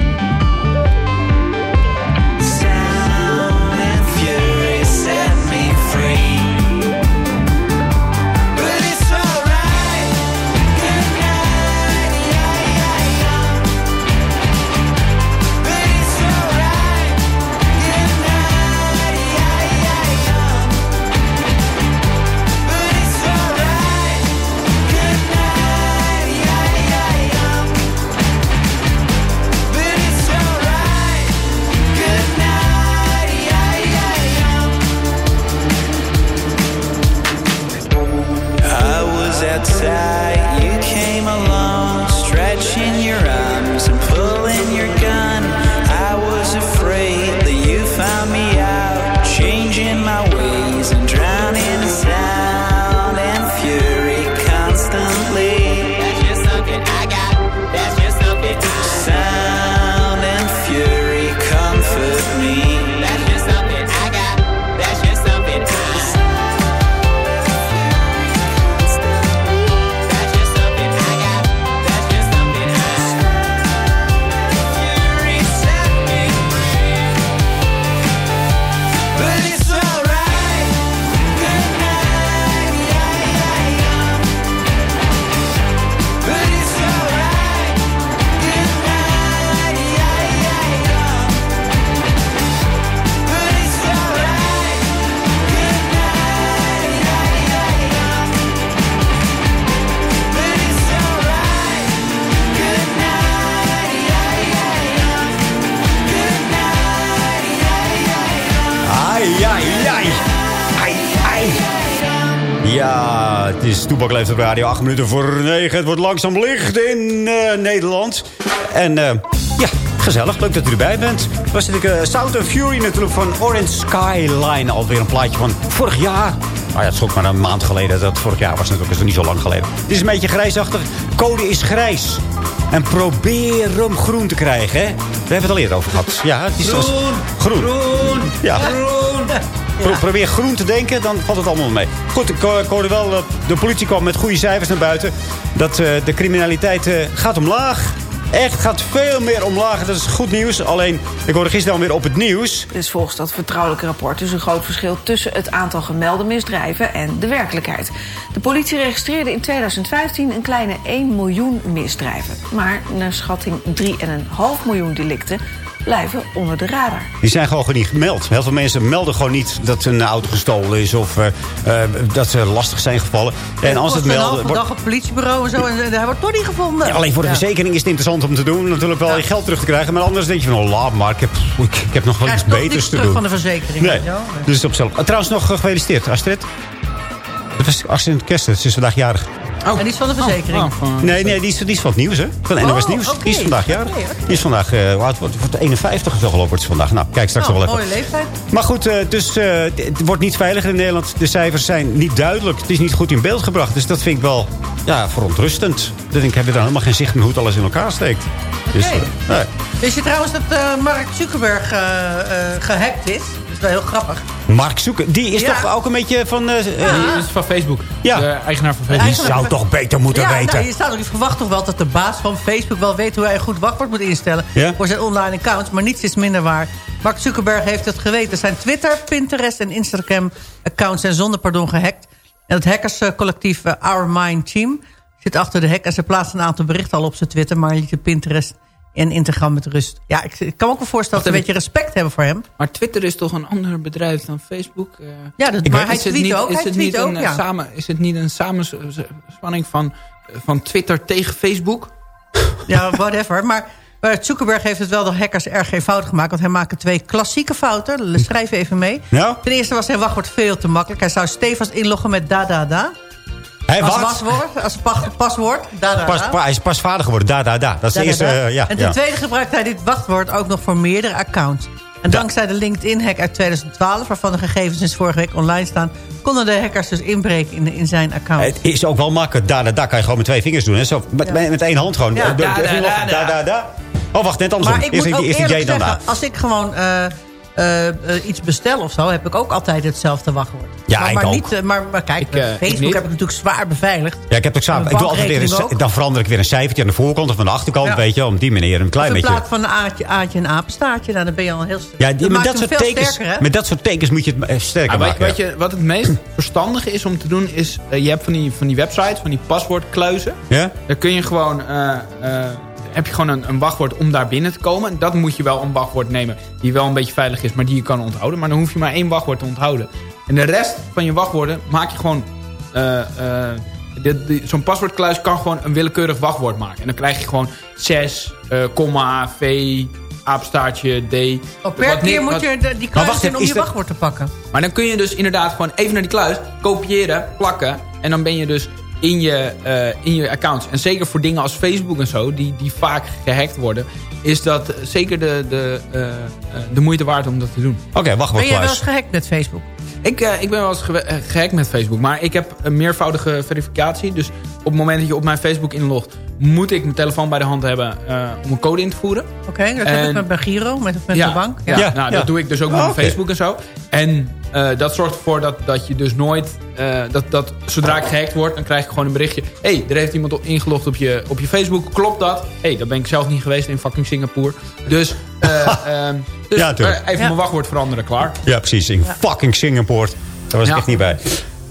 Is Toepak leeft op radio. 8 minuten voor 9. Het wordt langzaam licht in eh, Nederland. En eh, ja, gezellig. Leuk dat u erbij bent. Was het uh, Sound of Fury natuurlijk van Orange Skyline. Alweer een plaatje van vorig jaar. Nou ja, het is ook maar een maand geleden. Dat vorig jaar was natuurlijk is niet zo lang geleden. Het is een beetje grijsachtig. Code is grijs. En probeer hem groen te krijgen, hè? We hebben het al eerder over gehad. Ja, het is Groen, groen. groen, Ja. groen. Pro- probeer groen te denken, dan valt het allemaal mee. Goed, ik, ho- ik hoorde wel, dat de politie kwam met goede cijfers naar buiten. Dat eh, de criminaliteit eh, gaat omlaag. Echt, gaat veel meer omlaag. Dat is goed nieuws. Alleen, ik hoorde gisteren alweer op het nieuws. Dus volgens dat vertrouwelijke rapport is een groot verschil tussen het aantal gemelde misdrijven en de werkelijkheid. De politie registreerde in 2015 een kleine 1 miljoen misdrijven. Maar naar schatting 3,5 miljoen delicten blijven onder de radar. Die zijn gewoon niet gemeld. Heel veel mensen melden gewoon niet dat een auto gestolen is... of eh, eh, dat ze lastig zijn gevallen. En als het een melden... halve wordt- dag op het politiebureau en zo. En hij wordt toch niet gevonden. Ja, alleen voor de Ja. verzekering is het interessant om te doen. Natuurlijk wel je geld terug te krijgen. Maar anders denk je van, oh laat maar. Ik heb, ik, ik heb nog wel iets beters te terug doen. van de verzekering. Nee, dus op zelf. Ah, trouwens nog eh, gefeliciteerd, Astrid. Het was Astrid Kersten, ze is vandaag jarig. En die is van de verzekering. Nee, nee die, is, die is van het nieuws, hè? Van NOS Oh, Nieuws. Die is vandaag jarig. Die is vandaag, eh hoe oud wordt wordt 51 of zo geloof ik, wordt ze vandaag. Nou, kijk straks nog wel even. mooie leeftijd. Maar goed, eh, dus eh, het wordt niet veiliger in Nederland. De cijfers zijn niet duidelijk. Het is niet goed in beeld gebracht. Dus dat vind ik wel ja, verontrustend. Dan denk ik, heb je dan helemaal geen zicht meer hoe het alles in elkaar steekt. Dus, eh, nee. Wist je trouwens dat eh, Mark Zuckerberg eh, eh, gehackt is? Dat is wel heel grappig. Mark Zoeken, die is Ja. toch ook een beetje van... eh, eh, Die is van Facebook. Ja. De eigenaar van die Facebook. zou toch beter moeten ja, weten. Nou, je zou toch verwacht toch wel dat de baas van Facebook wel weet hoe hij een goed wachtwoord moet instellen Ja? voor zijn online accounts, maar niets is minder waar. Mark Zuckerberg heeft het geweten. Zijn Twitter, Pinterest en Instagram accounts zijn zonder pardon gehackt. En het hackerscollectief eh, Our Mind Team zit achter de hack en ze plaatsen een aantal berichten al op zijn Twitter, maar lieten Pinterest en Instagram met rust. Ja, ik, ik kan me ook wel voorstellen dat ze een beetje respect hebben voor hem. Maar Twitter is toch een ander bedrijf dan Facebook? Eh, Ja, dat- ik maar hij tweet niet- ook, Is hij het tweet niet een, ook, eh, ja. samen, is het niet een samenspanning van, van Twitter tegen Facebook? Ja, whatever. Maar, maar Zuckerberg heeft het wel de hackers erg eenvoudig gemaakt. Want hij maakte twee klassieke fouten. Schrijf even mee. Ja? Ten eerste was zijn wachtwoord veel te makkelijk. Hij zou stevast inloggen met da da da. Hij als als pa- paswoord. Da da Pas, pa- hij is pas vader geworden. Da, da, da. Dat is Da, de da, eerste... eh, ja, en ten ja. tweede gebruikte hij dit wachtwoord ook nog voor meerdere accounts. En Da- dankzij de LinkedIn-hack uit 2012... waarvan de gegevens sinds vorige week online staan... konden de hackers dus inbreken in, in zijn account. Het is ook wel makkelijk. Da, da, da kan je gewoon met twee vingers doen. Hè? Zo, met, met één hand gewoon. Ja, da, da, nog- da, da, da. Oh, wacht, net andersom. Maar ik Eerst moet die- ook eerst die eerlijk zeggen, da. als ik gewoon eh, eh, eh, iets bestel of zo... heb ik ook altijd hetzelfde wachtwoord. Ja, maar, ik maar ook. Niet, eh, maar, maar kijk, Ik, ik Facebook heb ik natuurlijk zwaar beveiligd. Ja, ik heb het ook samen. Een Ik doe altijd weer een, dan verander ik weer een cijfertje aan de voorkant of aan de achterkant. Ja. Weet je, om die manier een klein Of in beetje. plaats van een aatje, aatje en apenstaartje... Nou, dan ben je al een heel stuk. Ja, die, met, maakt dat soort veel tekens, sterker, hè? met dat soort tekens moet je het sterker Ah, maken. weet je wat het meest verstandige is om te doen? Is, je hebt van die, van die websites, van die paswoordkluizen. Ja? Daar kun je gewoon... heb je gewoon een, een wachtwoord om daar binnen te komen. En dat moet je wel een wachtwoord nemen die wel een beetje veilig is, maar die je kan onthouden. Maar dan hoef je maar één wachtwoord te onthouden. En de rest van je wachtwoorden maak je gewoon... eh, eh, Zo'n paswoordkluis kan gewoon een willekeurig wachtwoord maken. En dan krijg je gewoon 6, eh, komma, V, apenstaartje, D. Oh, per Wat keer moet je de- die kluis in om je wachtwoord te pakken. maar dan kun je dus inderdaad gewoon even naar die kluis, kopiëren, plakken. En dan ben je dus in je, eh, in je accounts. En zeker voor dingen als Facebook en zo, die, die vaak gehackt worden... is dat zeker de, de, eh, eh, de moeite waard om dat te doen. Oké, Ben jij wel eens gehackt met Facebook? Ik, eh, ik ben wel eens eh, gehackt met Facebook. Maar ik heb een meervoudige verificatie. Dus op het moment dat je op mijn Facebook inlogt... moet ik mijn telefoon bij de hand hebben eh, om een code in te voeren. Oké, dat heb En- ik met bij Giro, met, met ja, de bank. Ja, Ja, nou, ja. dat doe ik dus ook met Oh. Facebook en zo. En eh, dat zorgt ervoor dat, dat je dus nooit... eh, dat, dat zodra ik gehackt word, dan krijg ik gewoon een berichtje. Hé, hey, er heeft iemand op- ingelogd op je, op je Facebook. Klopt dat? Hé, hey, daar ben ik zelf niet geweest in fucking Singapore. Dus, eh, ehm, dus Ja, tuurlijk. eh, even Ja. mijn wachtwoord veranderen, klaar. Ja, precies. In fucking Singapore. Daar was ik echt niet bij.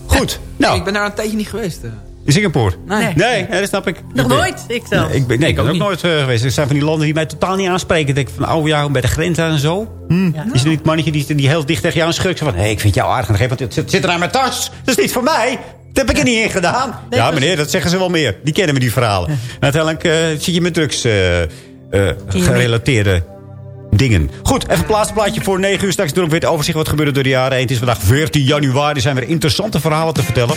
Goed. Nou, Ik ben daar een tijdje niet geweest. In Singapore. Nee. Nee, nee, dat snap ik. Nog Ik nooit, ik zelf. Nee, ik ben, nee, ik ben ook nooit eh, geweest. Er zijn van die landen die mij totaal niet aanspreken. Ik denk van, oh ja, bij de grens en zo. Hm. Is er niet het mannetje die, die heel dicht tegen jou schurkt? Van, hé, hey, ik vind jou aardig. En dan geef, want het zit, zit er aan mijn tas. Dat is niet voor mij. Dat heb ik er niet in gedaan. ja, meneer, dat zeggen ze wel meer. Die kennen we, die verhalen. En uiteindelijk eh, zit je met drugs eh, eh, gerelateerde dingen. Goed, even een plaatsplaatje voor 9 uur. Straks doen we weer het overzicht wat gebeurde door de jaren heen. Het is vandaag 14 januari. Er zijn weer interessante verhalen te vertellen.